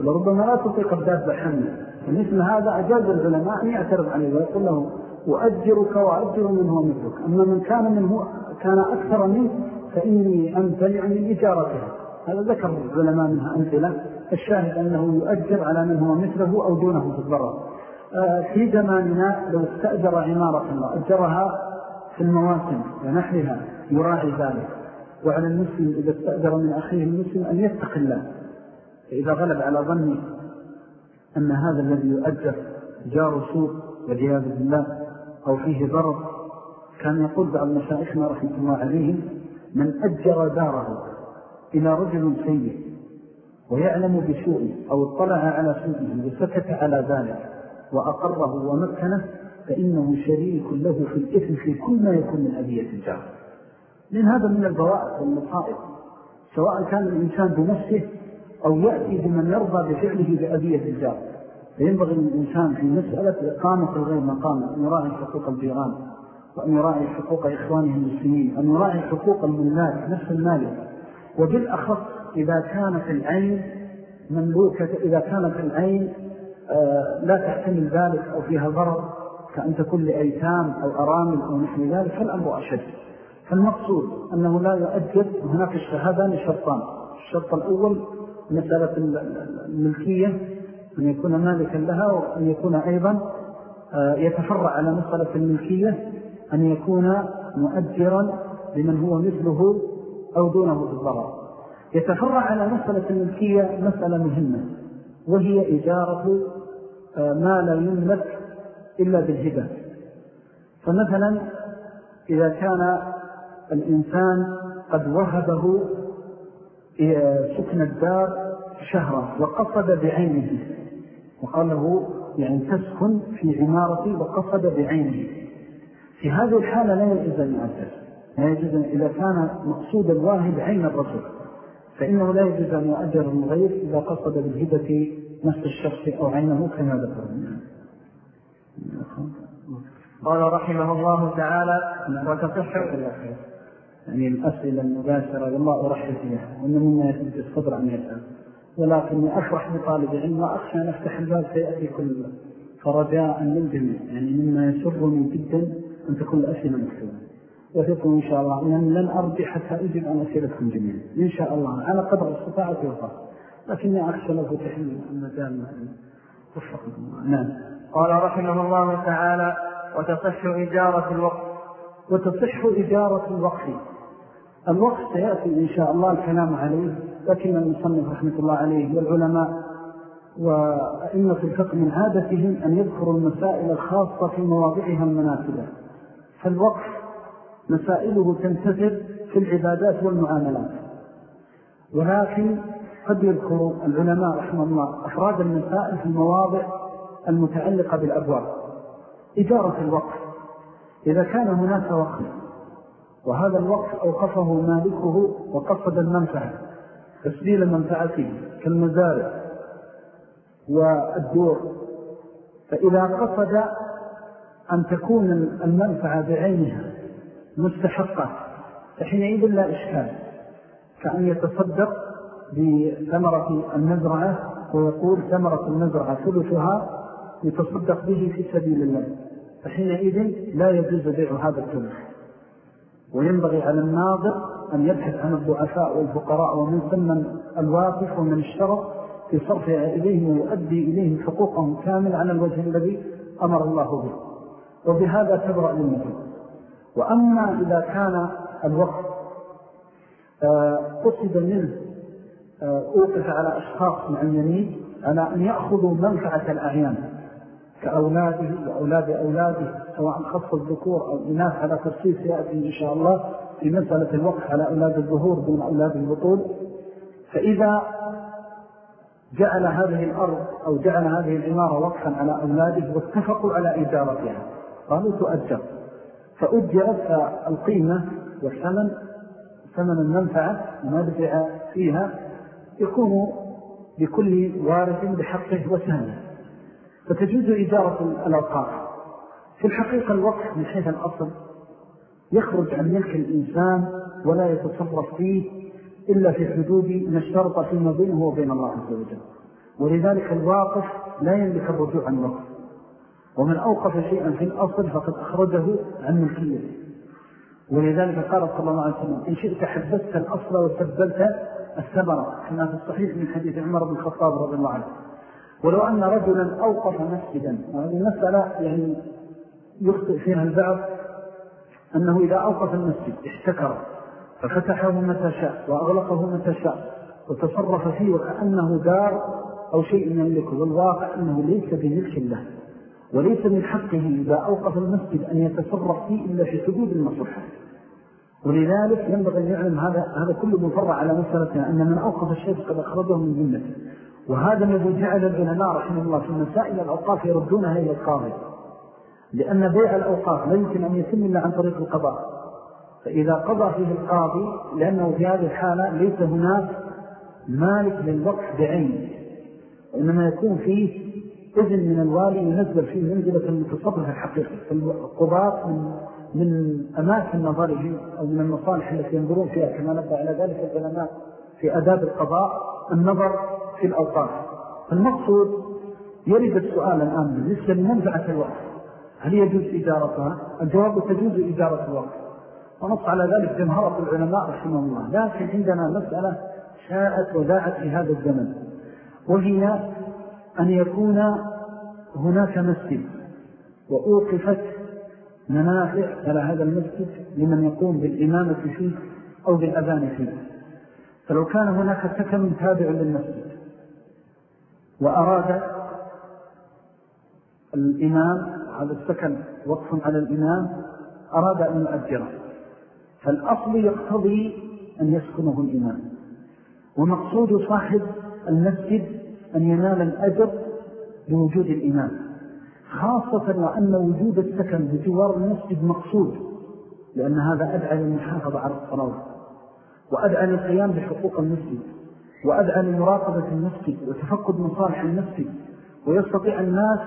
ولربما لا تطيق الدابة حمله فمثل هذا أجاز العلماء أن يعترض عليه ويقول له أؤجرك وأجر من هو مثلك. أما من كان منه كان أكثر منه فإني أمتلع من إجارتها هذا ذكر العلماء منها أمثلة. الشاهد أنه يؤجر على من هو مثله أو دونه في الضرر. في زماننا لو استأجر عمارة وأجرها في المواسم ونحلها يراعي ذلك. وعلى المسلم إذا استأجر من أخيه المسلم أن يتق الله. فإذا غلب على ظنه أن هذا الذي يؤجر جار سوء والعياذ بالله أو فيه ضرر كان يقول بعض مشايخنا رحمة الله عليهم من أجر داره إلى رجل سيء ويعلم بسوء أو اطلع على سوءه وسكت على ذلك وأقره ومكنه فإنه شريك له في الإثم في كل ما يكون من أبية الجار من هذا من البوائق والمصائب سواء كان الإنسان بنفسه أو يأتي بمن يرضى بفعله بأبية الجار فينبغي للإنسان في مسألة إقامة الغير مقام أن يراعي حقوق الجيران وأن يراعي حقوق إخوانه المسلمين أن يراعي حقوق الملاك نفس المالك وبالأخص إذا كانت العين مملوكة إذا كانت العين لا تحتمل ذلك أو فيها ضرر كأن تكون لأيتام أو أرامل أو نحن ذلك فالأمر أشد. فالمقصود أنه لا يؤجد هناك الشهادان شرطان الشرط الأول مسألة الملكية أن يكون مالكا لها وأن يكون أيضا آه، يتفرع على مسألة الملكية أن يكون مؤجرا لمن هو مثله أو دونه بالضرر يتفرع على مسألة الملكية مسألة مهمة. وهي إجارة آه، ما لا يملك إلا بالهبة. فمثلا إذا كان الإنسان قد وهبه سكن الدار شهرا وقصد بعينه وقال له يعني تسكن في عمارتي وقصد بعينه. في هذه الحالة لا يجوز أن يؤثر لا يجوز إذا كان مقصود الواهب عين الرسول. فإنه لا يجوز أن يؤجر المغير إذا قصد بالهبة نفس الشخص أو عينه كما ذكرنا. قال رحمه الله تعالى وتصح يعني الأسئلة المباشرة والله أرحب فيها وإن مما يثبت الصدر أن يسأل ولكني أفرح بطالب علم وأخشى أن أفتح الباب فيأتي كل فرجاء للجميع. يعني مما يسرني جدا أن تكون الأسئلة مكتوبة. وثقوا إن شاء الله. لأن لن أرضي حتى أجب عن أسئلتكم جميعا. إن شاء الله. على قدر استطاعة وفاق لكني أخشى لو فتح المجال وفقكم. نعم. قال رحمه الله تعالى وتصح إجارة الوقت. وتصح إجارة الوقت. الوقت سيأتي إن شاء الله الكلام عليه. لكن المصنف رحمة الله عليه والعلماء وأئمة الفقه من عادتهم أن يذكروا المسائل الخاصة في مواضعها المناسبة. فالوقف مسائله تنتثر في العبادات والمعاملات. ولكن قد يذكر العلماء رحمه الله أفراد المسائل في المواضع المتعلقة بالأبواب. إدارة الوقف. إذا كان هناك وقف وهذا الوقف أوقفه مالكه وقصد المنفعة تسجيل منفعته كالمزارع والدور. فإذا قصد أن تكون المنفعة بعينها مستحقة فحينئذ لا إشكال. كأن يتصدق بثمرة المزرعة ويقول ثمرة المزرعة ثلثها يتصدق به في سبيل الله. فحينئذ لا يجوز بيع هذا الثلث. وينبغي على الناظر أن يبحث عن الضعفاء والفقراء ومن ثم الواقف ومن اشترط في صرفها إليهم ويؤدي إليهم حقوقهم كامل على الوجه الذي أمر الله به. وبهذا تبرأ للمثل وأما إذا كان الوقت آه، قصد منه آه، أوقف على أشخاص معينين على أن يأخذوا منفعة الأعيان كأولاده وأولاد أولاده سواء خص الذكور أو الإناث على تفصيل سيأتي إن شاء الله في مسألة الوقف على أولاد الظهور دون أولاد البطول فإذا جعل هذه الأرض أو جعل هذه العمارة وقفا على أولاده واتفقوا على إجارتها قالوا تؤجر. فأجرت القيمة والثمن ثمن المنفعة وما دفع فيها يكون لكل وارث بحقه وسهمه. فتجوز إجارة الأوقاف. في الحقيقة الوقف من حيث الأصل يخرج عن ملك الإنسان ولا يتصرف فيه إلا في حدود ما اشترط فيما بينه وبين الله عز وجل. ولذلك الواقف لا يملك الرجوع عن وقف ومن أوقف شيئا في الأصل فقد أخرجه عن ملكية ولذلك قال صلى الله عليه وسلم إن شئت حدثت الأصل وسبلت الثمرة. كما في الصحيح من حديث عمر بن الخطاب رضي الله عنه. ولو أن رجلا أوقف مسجدا وهذه المسألة يعني يخطئ فيها البعض أنه إذا أوقف المسجد احتكر ففتحه متى شاء وأغلقه متى شاء وتصرف فيه وكأنه دار أو شيء يملكه والواقع أنه ليس بملك الله. وليس من حقه إذا أوقف المسجد أن يتصرف فيه إلا في حدود المصلحة. ولذلك ينبغي أن يعلم هذا هذا كله مفرع على مسألتنا أن من أوقف الشيء قد أخرجه من ذمته. وهذا الذي جعل العلماء رحمه الله في مسائل الأوقاف يردونها إلى القاضي. لأن بيع الأوقاف لا يمكن أن يتم إلا عن طريق القضاء. فإذا قضى فيه القاضي لأنه في هذه الحالة ليس هناك مالك للوقف بعين. وإنما يكون فيه إذن من الوالي ينزل فيه منزلة المتصرف الحقيقي. فالقضاة من, أماكن نظرهم أو من المصالح التي ينظرون فيها كما نبدأ على ذلك العلماء في أداب القضاء النظر في الأوقاف فالمقصود يرد السؤال الآن بالنسبة لمنفعة الوقف هل يجوز إجارتها؟ الجواب تجوز إجارة الوقف ونص على ذلك جمهرة العلماء رحمه الله. لكن عندنا مسألة شاءت وذاعت في هذا الزمن وهي أن يكون هناك مسجد وأوقفت منافع على هذا المسجد لمن يقوم بالإمامة فيه أو بالأذان فيه. فلو كان هناك سكن تابع للمسجد وأراد الإمام هذا السكن وقف على الإمام أراد أن يؤجره. فالأصل يقتضي أن يسكنه الإمام. ومقصود صاحب المسجد أن ينال الأجر بوجود الإمام خاصة وأن وجود السكن بجوار المسجد مقصود لأن هذا أدعى للمحافظة على الصلاة وأدعى للقيام بحقوق المسجد وأدعى لمراقبة المسجد وتفقد مصالح المسجد ويستطيع الناس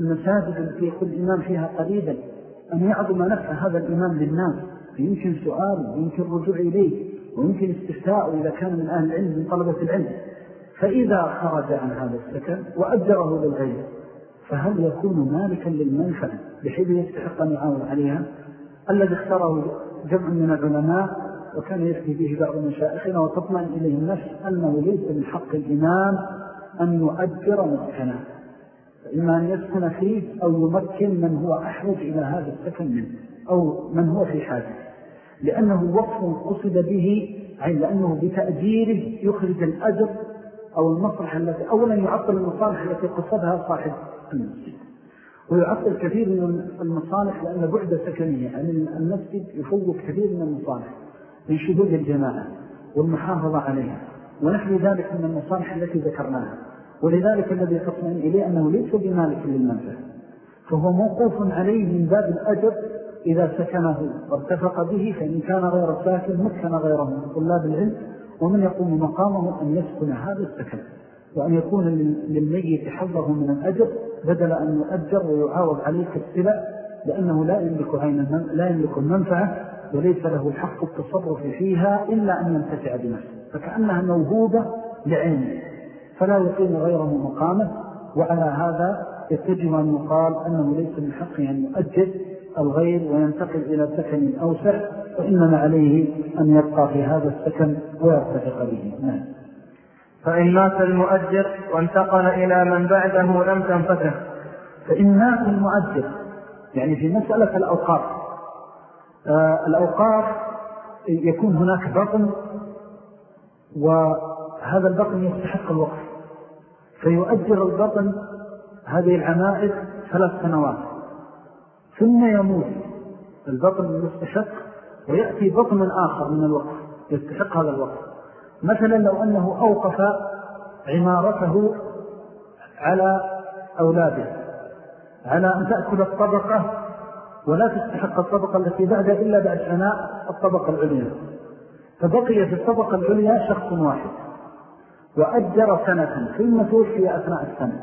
المساجد التي يكون الإمام فيها قريبا أن يعظم نفع هذا الإمام للناس فيمكن سؤال ويمكن رجوع إليه ويمكن استفتاء إذا كان من أهل العلم من طلبة العلم. فإذا خرج عن هذا السكن وأجره للغير فهل يكون مالكا للمنفعة بحيث يستحق أن يعاون عليها؟ الذي اختاره جمع من العلماء وكان يفتي به بعض مشائخنا وتطمئن إليه النفس أنه ليس من حق الإمام أن يؤجر مسكنا إما أن يسكن فيه أو يمكن من هو أحوج إلى هذا السكن منه أو من هو في حاجة لأنه وقف قصد به عين لأنه بتأجيره يخرج الأجر أو المصلحة التي أولا يعطل المصالح التي قصدها صاحب المسجد. ويعطل كثير من المصالح لأن بعد سكنية يعني المسجد يفوق كثير من المصالح من شدود الجماعة والمحافظة عليها. ونحن ذلك من المصالح التي ذكرناها. ولذلك الذي تطمئن إليه أنه ليس بمالك للمنفع فهو موقوف عليه من باب الأجر إذا سكنه وارتفق به فإن كان غير ساكن مكن غيره من طلاب العلم. ومن يقوم مقامه أن يسكن هذا السكن وأن يكون للميت حظه من الأجر بدل أن يؤجر ويعاوض عليه كالسلع لأنه لا يملك, عين لا يملك المنفعة وليس له الحق التصرف فيها إلا أن ينتفع بنفسه. فكأنها موهوبة لعينه. فلا يقيم غيره مقامه وعلى هذا يتجه أن يقال أنه ليس من حقه أن يؤجد الغير وينتقل إلى سكن أوسع وإنما عليه أن يبقى في هذا السكن ويرتفق به. نعم. فإن مات المؤجر وانتقل إلى من بعده لم تنفتح فإن مات المؤجر يعني في مسألة الأوقاف آه الأوقاف يكون هناك بطن وهذا البطن يستحق الوقف. فيؤجر البطن هذه العمائد ثلاث سنوات ثم يموت. البطن المستحق ويأتي بطن آخر من الوقف يستحق هذا الوقف مثلا لو أنه أوقف عمارته على أولاده على أن تأكل الطبقة ولا تستحق الطبقة التي بعدها إلا بعد عناء الطبقة العليا. فبقي في الطبقة العليا شخص واحد. وأجر سنة ثم توفي أثناء السنة.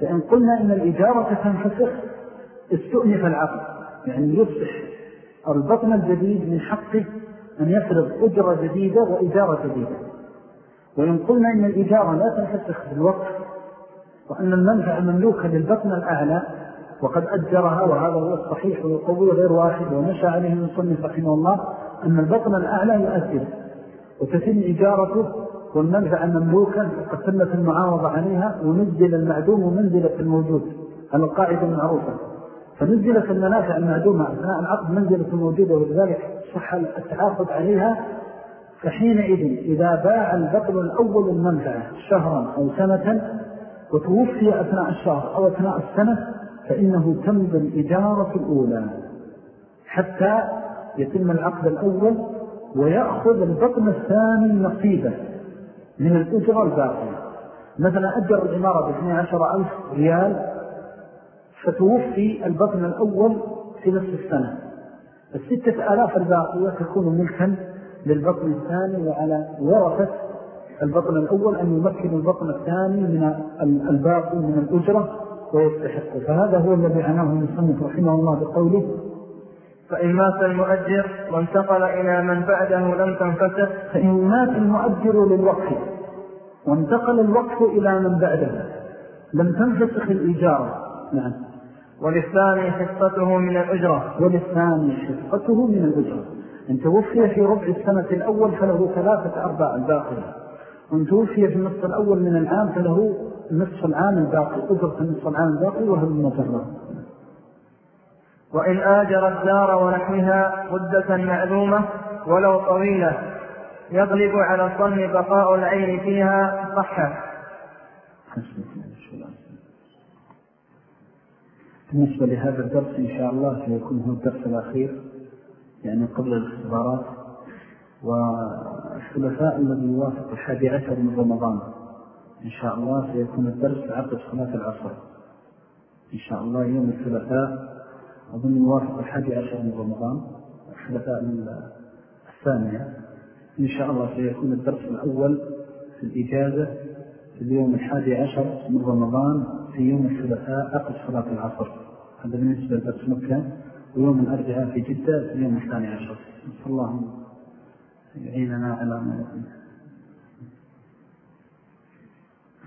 فإن قلنا إن الإجارة تنفسخ استؤنف العقل يعني يصبح البطن الجديد من حقه أن يفرض أجرة جديدة وإجارة جديدة. وإن قلنا إن الإجارة لا تنفسخ بالوقت وأن المنفع مملوكة للبطن الأعلى وقد أجرها وهذا هو الصحيح ويقوي غير واحد ونشأ عليه من صنف رحمه الله أن البطن الأعلى يؤثر وتتم إجارته والمنفع مملوكا وقد تمت المعاوضة عليها ونزل المعدوم منزلة الموجود على القاعدة المعروفة. فنزلت المنافع المعدومة أثناء العقد منزلة الموجودة ولذلك صح التعاقد عليها. فحينئذ إذا باع البطل الأول المنفعة شهرا أو سنة وتوفي أثناء الشهر أو أثناء السنة فإنه تمضي الإجارة الأولى. حتى يتم العقد الأول ويأخذ البطن الثاني نصيبه من الأجرة الباقية. مثلا أجر العمارة باثنى عشر ألف ريال فتوفي البطن الأول في نصف السنة. الستة آلاف الباقية تكون ملكا للبطن الثاني وعلى ورثة البطن الأول أن يمكن البطن الثاني من الباقي من الأجرة ويستحق. فهذا هو الذي عناه المصنف رحمه الله بقوله فإن مات المؤجر وانتقل إلى من بعده لم تنفسخ فإن مات المؤجر للوقف وانتقل الوقف إلى من بعده. لم تنفسخ الإجارة نعم. وللثاني حصته من الأجرة. وللثاني حصته من الأجرة. إن توفي في ربع السنة الأول فله ثلاثة أرباع الباقية وإن توفي في النصف الأول من العام فله نصف العام الباقي. أجرة النصف العام الباقي وهو المجرد وإن آجر الدار ونحوها مدة معلومة ولو طويلة يغلب على الظن بقاء العين فيها صحة. بالنسبة لهذا الدرس إن شاء الله سيكون هو الدرس الأخير يعني قبل الاختبارات. والثلاثاء الذي يوافق الحادي عشر من رمضان إن شاء الله سيكون الدرس عقب صلاة العصر. إن شاء الله يوم الثلاثاء أظن يوافق الحادي عشر من رمضان الثلاثاء الثانية. إن شاء الله سيكون الدرس الأول في الإجازة في اليوم الحادي عشر من رمضان. في يوم الثلاثاء عقب صلاة العصر. هذا بالنسبة لدرس مكة ويوم الأربعاء في جدة في اليوم الثاني عشر. نسأل الله يعيننا على ما يقول.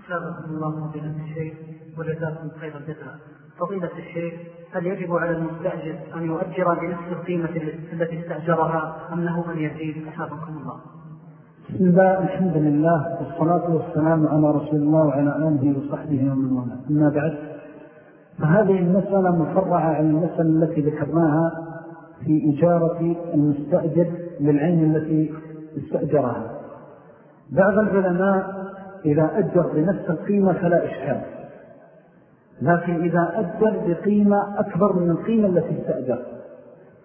أسابقكم الله فضيلة الشيخ وجزاكم خير الجزاء. فضيلة الشيخ هل يجب على المستأجر أن يؤجر بنفس القيمة التي استأجرها أم له أن يزيد؟ أسابقكم الله. بسم الله الحمد لله والصلاة والسلام على رسول الله وعلى آله وصحبه ومن والاه. أما بعد فهذه المسألة مفرعة عن المسألة التي ذكرناها في إجارة المستأجر للعين التي استأجرها. بعض العلماء إذا أجر بنفس القيمة فلا إشكال. لكن إذا أجر بقيمة أكبر من القيمة التي استأجر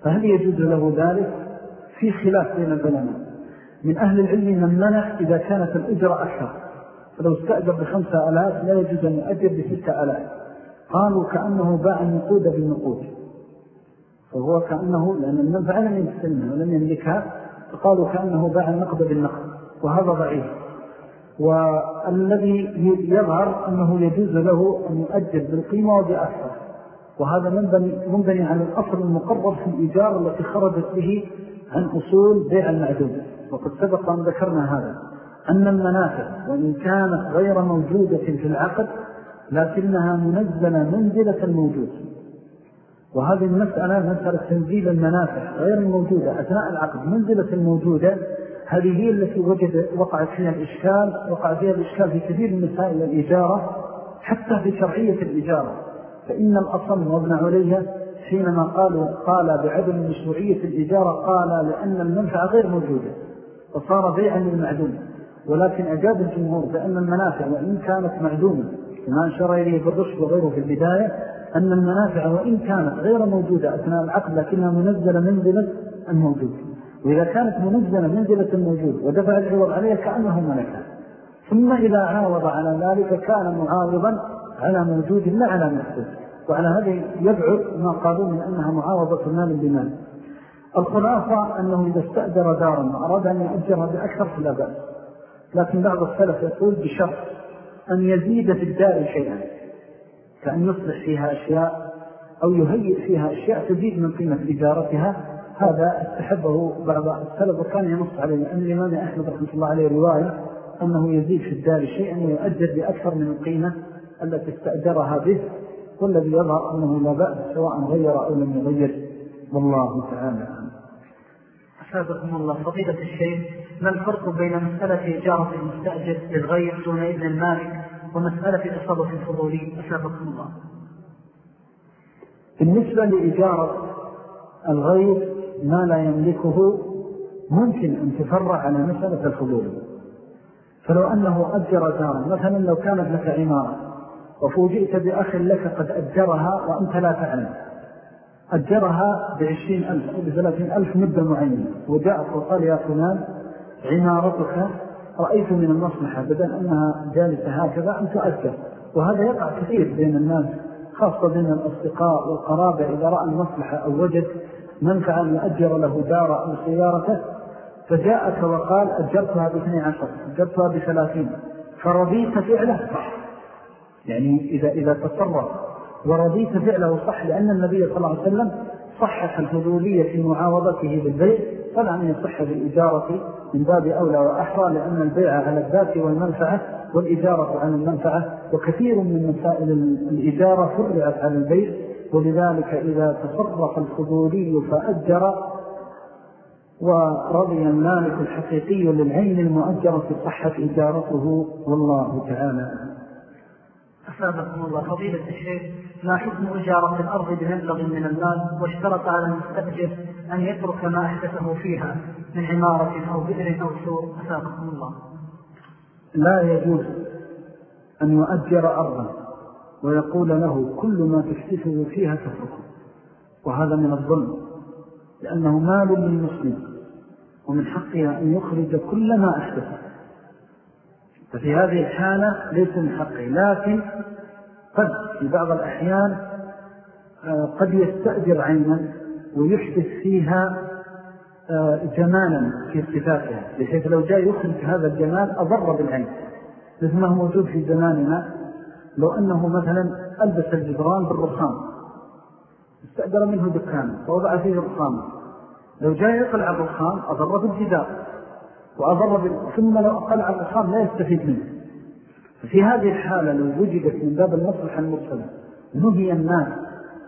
فهل يجوز له ذلك؟ في خلاف بين العلماء. من أهل العلم من منع إذا كانت الأجرة أكثر فلو استأجر بخمسة ألاف لا يجوز أن يؤجر بستة ألاف. قالوا كأنه باع النقود بالنقود. فهو كأنه لأن المنفعة لم يستلمها ولم يملكها فقالوا كأنه باع النقد بالنقد وهذا ضعيف. والذي يظهر أنه يجوز له أن يؤجل بالقيمة وبأكثر وهذا منبني على الأصل المقرر في الإيجار التي خرجت به عن أصول بيع المعدوم. وقد سبق أن ذكرنا هذا أن المنافع وإن كانت غير موجودة في العقد لكنها منزلة منزلة الموجود. وهذه المسألة مسألة تنزيل المنافع غير الموجودة أثناء العقد منزلة الموجودة هذه هي التي وجد وقع فيها الإشكال وقع فيها الإشكال في كثير من مسائل الإجارة حتى في شرعية الإجارة. فإن الأصل وابن عليها حينما قالوا قال بعدم مشروعية الإجارة قال لأن المنفعة غير موجودة. وصار بيعا للمعدوم. ولكن أجاب الجمهور بأن المنافع وإن كانت معدومة كما أشار إليه بالرشد وغيره في البداية أن المنافع وإن كانت غير موجودة أثناء العقد لكنها منزلة منزلة الموجود. وإذا كانت منزلة منزلة الموجود ودفع العوض عليها كأنه ملكا ثم إذا عاوض على ذلك كان معاوضا على موجود لا على مفسد. وعلى هذا يبعد ما قالوا من أنها معاوضة مال بمال. الخلاصة أنه إذا استأجر دارا وأراد أن يؤجرها بأكثر فلا بأس. لكن بعض السلف يقول بشرط أن يزيد في الدار شيئا كأن يصلح فيها أشياء أو يهيئ فيها أشياء تزيد من قيمة إجارتها هذا استحبه بعض السلف وكان ينص عليه. أن الإمام أحمد رحمة الله عليه رواية أنه يزيد في الدار شيئا ويؤجر بأكثر من القيمة التي استأجرها به. والذي يظهر أنه لا بأس سواء غير أو لم يغير. والله تعالى أسابقكم الله. فضيلة الشيخ ما الفرق بين مسألة إجارة المستأجر للغير دون إذن المالك ومسألة تصرف الفضولي؟ أسابقكم الله. بالنسبة لإجارة الغير ما لا يملكه ممكن أن تفرع على مسألة الفضول. فلو أنه أجر دارا مثلا لو كانت لك عمارة وفوجئت بأخ لك قد أجرها وأنت لا تعلم. أجرها بعشرين ألف أو بثلاثين ألف مدة معينة. وجاءت وقال يا فلان عمارتك رأيت من المصلحة بدل أنها جالسة هكذا أن تؤجر. وهذا يقع كثير بين الناس خاصة بين الأصدقاء والقرابة. إذا رأى المصلحة أو وجد منفعا يؤجر له دار أو سيارته فجاءك وقال أجرتها باثني عشر أجرتها بثلاثين. فرضيت فعله صح. يعني إذا, إذا تصرف ورضيت فعله صح لأن النبي صلى الله عليه وسلم صحح الفضولية في معاوضته بالبيع أن يصح بالإجارة من باب أولى وأحرى لأن البيع على الذات والمنفعة والإجارة عن المنفعة وكثير من مسائل الإجارة فرعت على البيع. ولذلك إذا تصرف الفضولي فأجر ورضي المالك الحقيقي للعين المؤجرة صحة إجارته والله تعالى أسابقكم الله فضيلة الشيخ ما حكم إجارة الأرض بمبلغ من المال واشترط على المستأجر أن يترك ما أحدثه فيها من عمارة أو بئر أو سوء؟ أسابقكم الله. لا يجوز أن يؤجر أرضا ويقول له كل ما تحدثه فيها تتركه. وهذا من الظلم لأنه مال للمسلم ومن حقها أن يخرج كل ما أحدثه. ففي هذه الحالة ليس من حقه لكن قد في بعض الأحيان آه، قد يستأجر عينا ويحدث فيها آه، جمالا في صفاتها بحيث لو جاء يخرج هذا الجمال أضر بالعين. مثل ما هو موجود في زماننا لو أنه مثلا ألبس الجدران بالرخام استأجر منه دكانا ووضع فيه الرخام. لو جاء يقلع الرخام أضر بالجدار. وأضر. ثم لو قلع الرخام لا يستفيد منه. ففي هذه الحالة لو وجدت من باب المصلحة المرسلة نهي الناس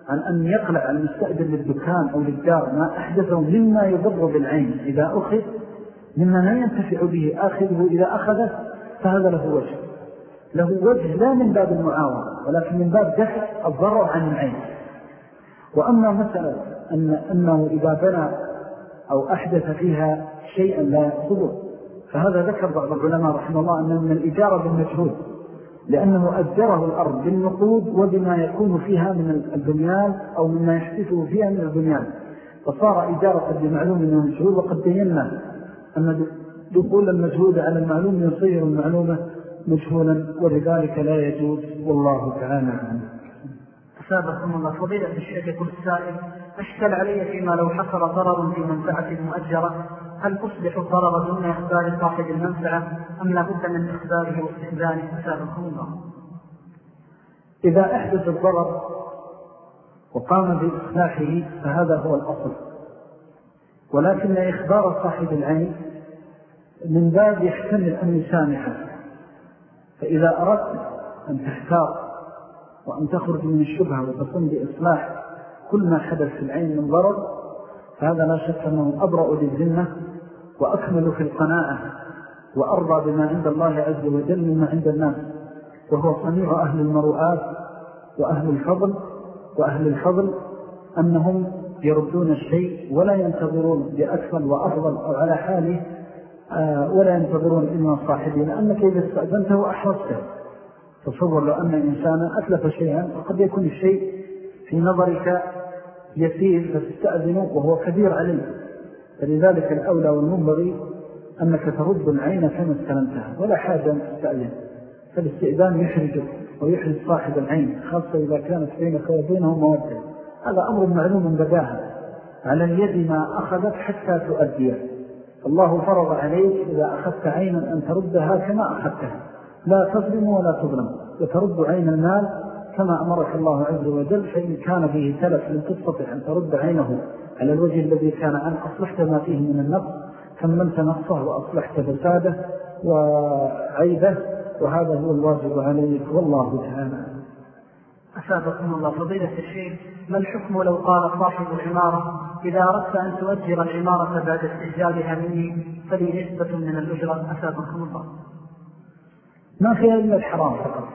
عن أن يقلع المستأجر للدكان أو للدار ما أحدثه مما يضر بالعين. إذا أخذ مما لا ينتفع به آخذه إذا أخذه فهذا له وجه. له وجه لا من باب المعاوضة ولكن من باب دفع الضرر عن العين. وأما مسألة أن أنه إذا بنى أو أحدث فيها شيئا لا يقصده فهذا ذكر بعض العلماء رحمه الله أنه من الإجارة بالمجهود لأنه أجره الأرض بالنقود وبما يكون فيها من البنيان أو مما يحدثه فيها من البنيان. فصار إجارة بمعلوم من المجهود وقد بينا أن دخول المجهود على المعلوم يصير المعلومة مجهولا ولذلك لا يجوز. والله تعالى عنه أسابقكم الله فضيلة الشيخ يقول السائل أشكل علي فيما لو حصل ضرر في منفعة المؤجرة هل تصبح الضرر دون إخبار صاحب المنفعة أم لا بد من إخباره واستخدانه أسابقكم الله؟ إذا أحدث الضرر وقام بإصلاحه فهذا هو الأصل. ولكن إخبار صاحب العين من باب يحتمل أن يسامحه. فإذا أردت أن تحتار وأن تخرج من الشبهة وتقوم بإصلاح كل ما حدث في العين من ضرر فهذا لا شك أنه أبرأ للذنة وأكمل في القناعة وأرضى بما عند الله عز وجل مما عند الناس. وهو صنيع أهل المروءات وأهل الفضل وأهل الفضل أنهم يردون الشيء ولا ينتظرون بأكثر وأفضل أو على حاله آه، ولا ينتظرون إلا صاحبه لأنك إذا استأذنته أحرصته تصور لو أن إنسانا أتلف شيئا وقد يكون الشيء في نظرك يسير فتستأذنه وهو كبير عليه فلذلك الأولى والمنبغي أنك ترد العين كما استلمتها ولا حاجة أن تستأذن. فالاستئذان يحرجك ويحرج صاحب العين خاصة إذا كانت بينك وبينه مودة هذا أمر معلوم بداها على اليد ما أخذت حتى تؤديه الله فرض عليك إذا أخذت عينا أن تردها كما أخذتها. لا تظلم ولا تظلم. وترد عين المال كما أمرك الله عز وجل فإن كان فيه تلف لن تستطيع أن ترد عينه على الوجه الذي كان عنه أصلحت ما فيه من النقص. كملت نقصه وأصلحت فساده وعيبه وهذا هو الواجب عليك. والله تعالى أسابقكم الله فضيلة الشيخ ما الحكم لو قال صاحب العمارة إذا أردت أن تؤجر العمارة بعد استجابها مني فلي نسبة من الأجرة. أسابقكم الله. ما فيها إلا الحرام فقط.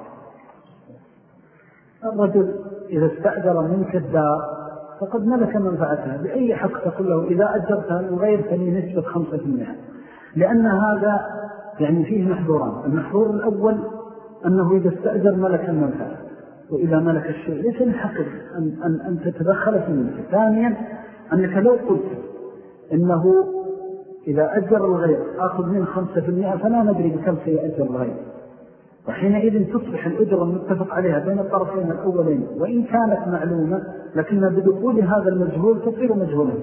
الرجل إذا استأجر منك الدار فقد ملك منفعتها بأي حق تقول له إذا أجرتها وغيرتني نسبة خمسة منها لأن هذا يعني فيه محظوران المحظور الأول أنه إذا استأجر ملك المنفعة وإذا ملك الشيء ليس من حقك أن, أن, أن تتدخل في ملكه ثانيا أنك لو قلت إنه إذا أجر الغير آخذ من خمسة في المئة فلا ندري بكم سيأجر الغير. وحينئذ تصبح الأجرة المتفق عليها بين الطرفين الأولين وإن كانت معلومة لكن بدخول هذا المجهول تصير مجهولة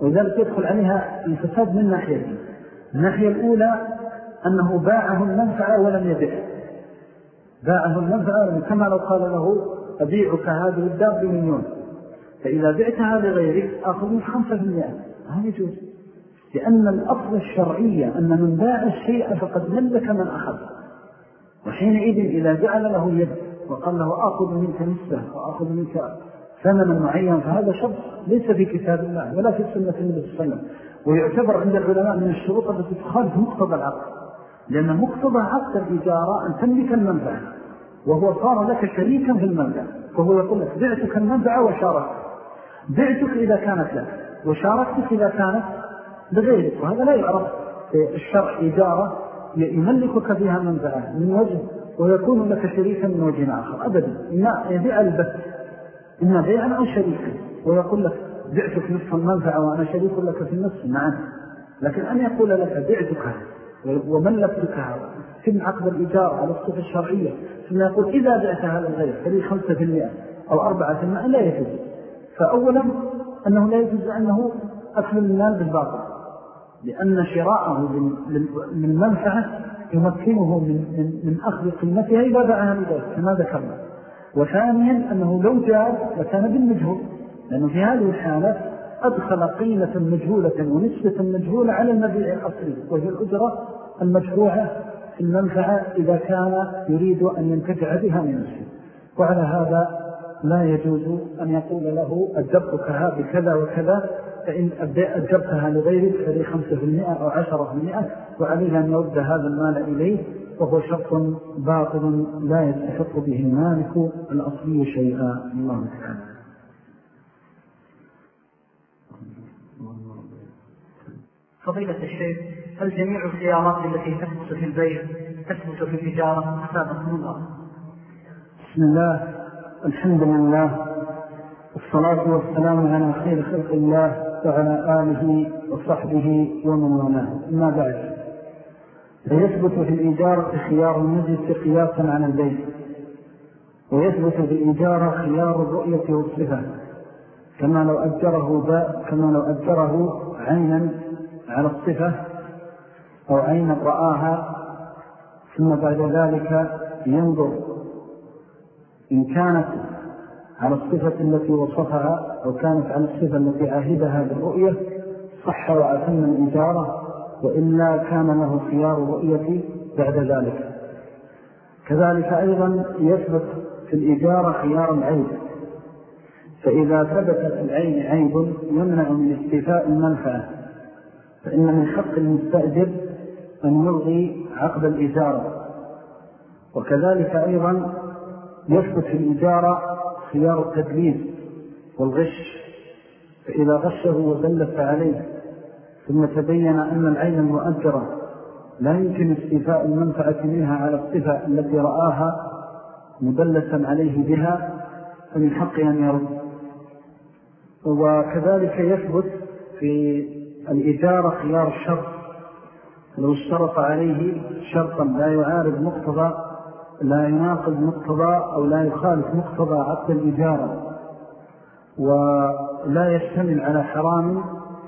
ولذلك يدخل عليها الفساد من ناحية الناحية الأولى أنه باعه المنفعة ولم يبع باعه المنفعة كما لو قال له أبيعك هذه الدار بمليون. فإذا بعتها لغيرك أخذ خمسة المئة هذا يجوز. لأن الأصل الشرعية أن من باع الشيء فقد ملك من أخذ. وحينئذ إذا جعل له يد وقال له أخذ منك نسبة وأخذ منك ثمنا معين فهذا شرط ليس في كتاب الله ولا في سنة النبي صلى الله عليه وسلم. ويعتبر عند العلماء من الشروط التي تخالف مقتضى العقد لأن مقتضى عقد الإجارة أن تملك المنفعة وهو صار لك شريكا في المنفعة فهو يقول لك بعتك المنفعة وشاركت. بعتك إذا كانت لك وشاركتك إذا كانت لغيرك. وهذا لا يعرف في الشرع إجارة يملكك فيها منفعة من وجه ويكون لك شريكا من وجه آخر. أبدا إما يبيع البث إما بيعا أو شريكا. ويقول لك بعتك نصف المنفعة وأنا شريك لك في النصف. نعم. لكن أن يقول لك بعتك وملكتك في عقد الإجارة على الصفة الشرعية ثم يقول إذا بعتها للغير فلي خمسة في المئة أو أربعة في المئة لا يجوز. فأولا أنه لا يجوز أنه أكل المال بالباطل. لأن شراءه للمنفعة يمكنه من, من, من أخذ قيمتها إذا باعها لذلك كما ذكرنا. وثانيا أنه لو جاء لكان بالمجهول لأنه في هذه الحالة أدخل قيمة مجهولة ونسبة مجهولة على المبيع الأصلي وهي الأجرة المشروعة في المنفعة إذا كان يريد أن ينتفع بها من نفسه. وعلى هذا لا يجوز أن يقول له أجبتك بكذا وكذا فإن أجبتها لغيرك فلي خمسة في المئة أو عشرة في المئة وعليه أن يرد هذا المال إليه وهو شرط باطل لا يستحق به المالك الأصلي شيئا. الله تعالى. فضيلة الشيخ هل جميع الخيارات التي تثبت في البيع تثبت في التجارة؟ أسابقكم الله. بسم الله. الحمد لله. والصلاة والسلام على خير خلق الله. وعلى آله وصحبه ومن والاه أما بعد فيثبت في الإجارة خيار المجلس قياسا عن البيت ويثبت في الإجارة خيار الرؤية والصفة كما لو أجره كما لو أجره عينا على الصفة أو عينا رآها ثم بعد ذلك ينظر إن كانت على الصفة التي وصفها أو كانت على الصفة التي عاهدها بالرؤية صح وأتم الإجارة وإلا كان له خيار الرؤية بعد ذلك. كذلك أيضا يثبت في الإجارة خيار العيب. فإذا ثبتت العين عيب يمنع من استيفاء المنفعة. فإن من حق المستأجر أن يلغي عقد الإجارة وكذلك أيضا يثبت في الإجارة خيار التدليس والغش فإذا غشه وزلف عليه ثم تبين أن العين المؤجرة لا يمكن استيفاء المنفعة منها على الصفة التي رآها مدلسا عليه بها فمن حق أن يرد. وكذلك يثبت في الإجارة خيار الشرط لو اشترط عليه شرطا لا يعارض مقتضى لا يناقض مقتضى أو لا يخالف مقتضى عقد الإجارة ولا يشتمل على حرام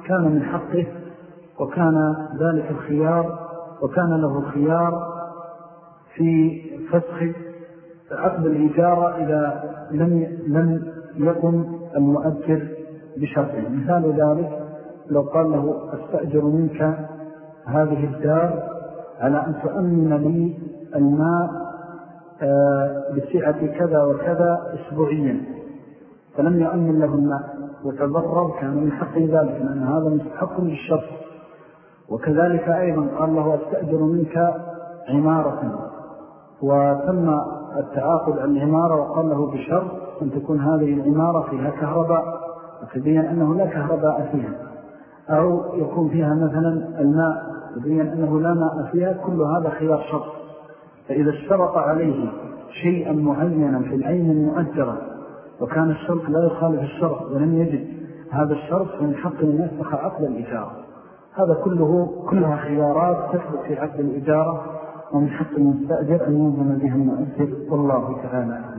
كان من حقه وكان ذلك الخيار وكان له الخيار في فسخ عقد الإجارة إذا لم, لم يقم المؤجر بشرطه مثال ذلك لو قال له أستأجر منك هذه الدار على أن تؤمن لي الماء بسعة كذا وكذا أسبوعيا. فلم يؤمن له الماء وتضرر كان من حق ذلك لأن هذا مستحق للشرط. وكذلك أيضا قال له أستأجر منك عمارة. وتم التعاقد عن العمارة وقال له بشرط أن تكون هذه العمارة فيها كهرباء. وتبين أنه لا كهرباء فيها أو يكون فيها مثلا الماء. تبين أنه لا ماء فيها كل هذا خيار شرط. فإذا اشترط عليه شيئا معينا في العين المؤجرة وكان الشرط لا يخالف الشرط ولم يجد هذا الشرط فمن حق أن يفسخ عقد الإجارة. هذا كله كلها خيارات تثبت في عقد الإجارة ومن حق المستأجر أن ينظم بها المؤجر والله تعالى